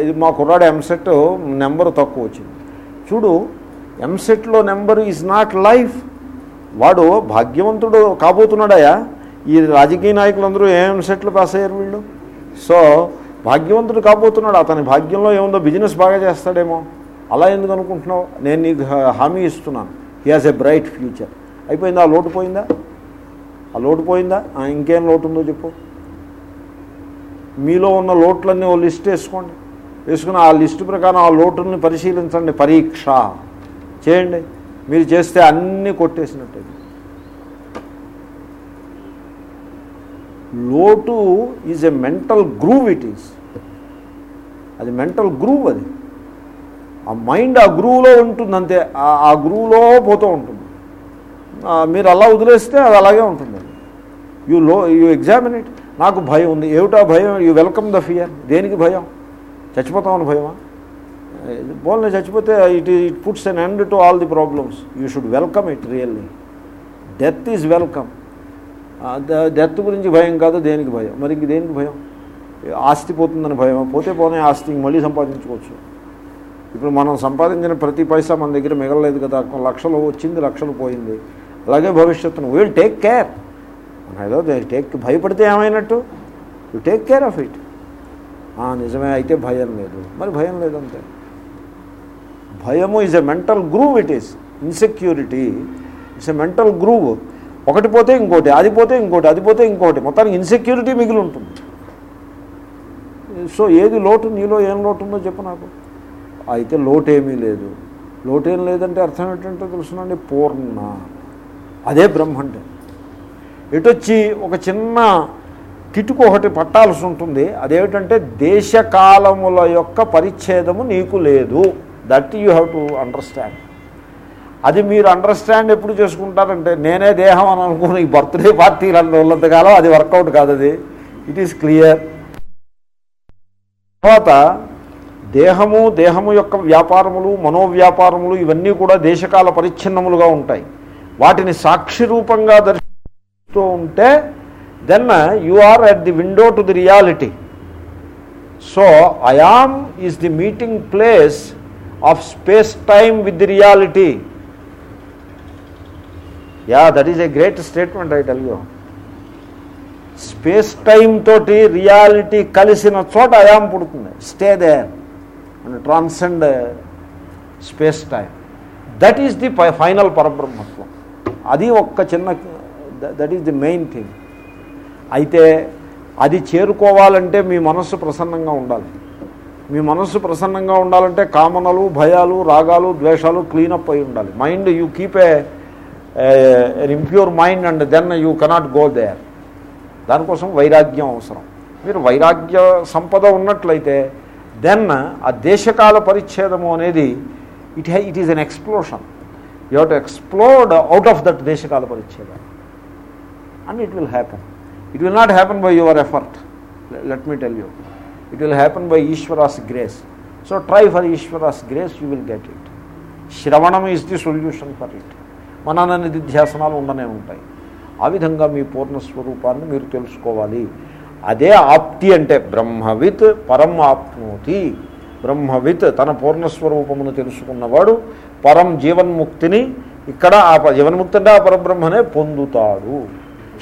ఇది మా కుర్రాడు ఎంసెట్ నెంబర్ తక్కువ వచ్చింది. చూడు ఎంసెట్లో నెంబర్ ఈజ్ నాట్ లైఫ్. వాడు భాగ్యవంతుడు కాబోతున్నాడయా ఈ రాజకీయ నాయకులందరూ ఏం సెట్లు పాస్ అయ్యారు వీళ్ళు? సో భాగ్యవంతుడు కాబోతున్నాడు. అతని భాగ్యంలో ఏముందో బిజినెస్ బాగా చేస్తాడేమో. అలా ఎందుకు అనుకుంటున్నావు? నేను నీకు హామీ ఇస్తున్నాను. He has a bright future అయిపోయిందా? ఆ లోటు పోయిందా? ఆ లోటు పోయిందా? ఇంకేం లోటు ఉందో చెప్పు. మీలో ఉన్న లోట్లన్నీ ఓ లిస్ట్ వేసుకోండి. వేసుకుని ఆ లిస్టు ప్రకారం ఆ లోటుని పరిశీలించండి. పరీక్ష. చేయండి. మీరు చేస్తే అన్నీ కొట్టేసినట్టు లోటు is a mental groove it is. అది మెంటల్ గ్రూవ్ అది. ఆ మైండ్ ఆ గ్రూవ్లో ఉంటుంది అంతే. ఆ- గ్రూవ్లో పోతూ ఉంటుంది. మీరు అలా వదిలేస్తే అది అలాగే ఉంటుంది. అది యూ లో యూ ఎగ్జామిన్ ఇట్ నాకు భయం ఉంది. ఏమిటా భయం? యూ వెల్కమ్ ద ఫియర్ దేనికి భయం? చచ్చిపోతామని భయమా? పోలే చచ్చిపోతే it it puts an end to all the problems. You should welcome it really. Death is welcome. Death గురించి భయం కాదు దేనికి భయం? మరి ఇంక దేనికి భయం? ఆస్తి పోతుందని భయం పోతే పోనే ఆస్తి ఇంక మళ్ళీ సంపాదించుకోవచ్చు. ఇప్పుడు మనం సంపాదించిన ప్రతి పైసా మన దగ్గర మిగలలేదు కదా. లక్షలు వచ్చింది లక్షలు పోయింది. అలాగే భవిష్యత్తును. వీల్ టేక్ కేర్ మన ఏదో టేక్ భయపడితే ఏమైనట్టు? You take care of it నిజమే అయితే భయం లేదు. మరి భయం లేదంతే? భయము is a mental groove it is insecurity it's a mental groove ఒకటి పోతే ఇంకోటి అది పోతే ఇంకోటి అది పోతే ఇంకోటి. మొత్తానికి ఇన్సెక్యూరిటీ మిగిలి ఉంటుంది. సో ఏది లోటు నీలో ఏం లోటు ఉందో చెప్పు నాకు. అయితే లోటేమీ లేదు. లోటేం లేదంటే అర్థం ఏంటంటే తెలుసునండి పూర్ణ. అదే బ్రహ్మ అంటే ఎటొచ్చి ఒక చిన్న కిటుకు ఒకటి పట్టాల్సి ఉంటుంది. అదేమిటంటే దేశకాలముల యొక్క పరిచ్ఛేదము నీకు లేదు. That you have to understand. అది మీరు అండర్స్టాండ్ ఎప్పుడు చేసుకుంటారంటే నేనే దేహం అని అనుకున్న ఈ బర్త్డే పార్టీలలో ఉన్నంతకాలం అది వర్కౌట్ కాదు అది. ఇట్ ఈస్ క్లియర్ తర్వాత దేహము దేహము యొక్క వ్యాపారములు మనోవ్యాపారములు ఇవన్నీ కూడా దేశకాల పరిచ్ఛిన్నములుగా ఉంటాయి. వాటిని సాక్షి రూపంగా దర్శిస్తూ ఉంటే then you are at the window to the reality so I'm is the meeting place of space time with reality. Yeah that is a great statement I tell space time తోటి రియాలిటీ కలిసిన చోట I am పుడుతుంది. Stay there and transcend space time that is the final పరబ్రహ్మత్వం. అది ఒక్క చిన్న that is the main thing. అయితే అది చేరుకోవాలంటే మీ మనస్సు ప్రసన్నంగా ఉండాలి. మీ మనస్సు ప్రసన్నంగా ఉండాలంటే కామనలు భయాలు రాగాలు ద్వేషాలు క్లీనప్ అయి ఉండాలి. Mind you keep a impure mind and then you cannot go there దానికోసం వైరాగ్యం అవసరం. మీరు వైరాగ్య సంపద ఉన్నట్లయితే దెన్ ఆ దేశకాల పరిచ్ఛేదము అనేది it high it is an explosion you have to explored out of that దేశకాల పరిచ్ఛేదం. And it will happen it will not happen by your effort let me tell you it will happen by Ishwara's grace so try for Ishwara's grace you will get it శ్రవణం is the solution for it మనన నిధిధ్యాసనాలు ఉండనే ఉంటాయి. ఆ విధంగా మీ పూర్ణస్వరూపాన్ని మీరు తెలుసుకోవాలి. అదే ఆప్తి అంటే బ్రహ్మవిత్ పరం ఆప్నోతి బ్రహ్మవిత్ తన పూర్ణస్వరూపమును తెలుసుకున్నవాడు పరం జీవన్ముక్తిని ఇక్కడ ఆ ప- జీవన్ముక్తి అంటే ఆ పరబ్రహ్మనే పొందుతాడు.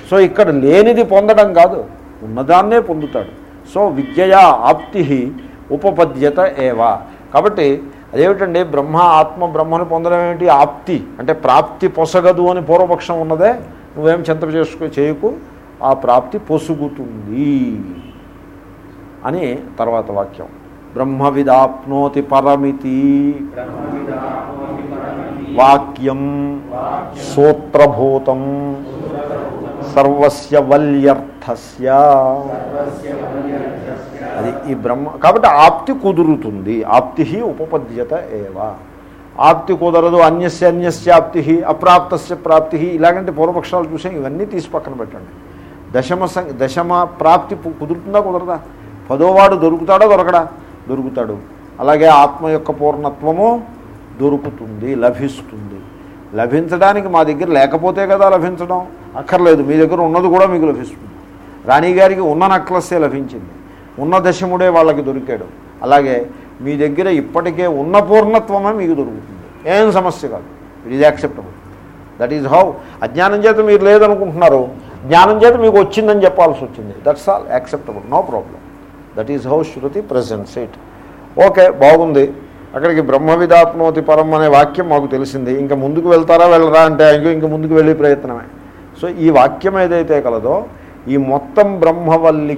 సో ఇక్కడ లేనిది పొందడం కాదు ఉన్నదాన్నే పొందుతాడు. సో విద్యయా ఆప్తి ఉపపద్యత ఏవా. కాబట్టి అదేమిటండి? బ్రహ్మ ఆత్మ బ్రహ్మను పొందడం ఏమిటి? ఆప్తి. అంటే ప్రాప్తి పొసగదు అని పూర్వపక్షం ఉన్నదే. నువ్వేం చింత చేసుకో చేయకు. ఆ ప్రాప్తి పొసుగుతుంది అని తర్వాత వాక్యం. బ్రహ్మవిదాప్నోతి పరమితి. వాక్యం. సూత్రభూతం. సర్వస్య వల్యర్థస్య. అది ఈ బ్రహ్మ. కాబట్టి ఆప్తి కుదురుతుంది. ఆప్తి ఉపపద్యత ఏవ. ఆప్తి కుదరదు అన్యస్య అన్యస్యాప్తి అప్రాప్తస్య ప్రాప్తి ఇలాగంటే పూర్వపక్షాలు చూసాం ఇవన్నీ తీసి పక్కన పెట్టండి. దశమ సం దశమ ప్రాప్తి కుదురుతుందా కుదరదా? పదోవాడు దొరుకుతాడా దొరకడా? దొరుకుతాడు. అలాగే ఆత్మ యొక్క పూర్ణత్వము దొరుకుతుంది లభిస్తుంది. లభించడానికి మా దగ్గర లేకపోతే కదా లభించడం. అక్కర్లేదు మీ దగ్గర ఉన్నది కూడా మీకు లభిస్తుంది. రాణిగారికి ఉన్న నక్లస్సే లభించింది. ఉన్న దశముడే వాళ్ళకి దొరికాడు. అలాగే మీ దగ్గర ఇప్పటికే ఉన్న పూర్ణత్వమే మీకు దొరుకుతుంది. ఏం సమస్య కాదు. It is acceptable that is how అజ్ఞానం చేత మీరు లేదనుకుంటున్నారు. జ్ఞానం చేత మీకు వచ్చిందని చెప్పాల్సి వచ్చింది. That's all acceptable no problem that is how shruti presents it okay బాగుంది. అక్కడికి బ్రహ్మవిదాప్నోతి పరం అనే వాక్యం మాకు తెలిసింది. ఇంకా ముందుకు వెళ్తారా వెళ్ళరా అంటే ఇంకో ఇంకా ముందుకు వెళ్ళే ప్రయత్నమే. సో ఈ వాక్యం ఏదైతే కలదో ఈ మొత్తం బ్రహ్మవల్లి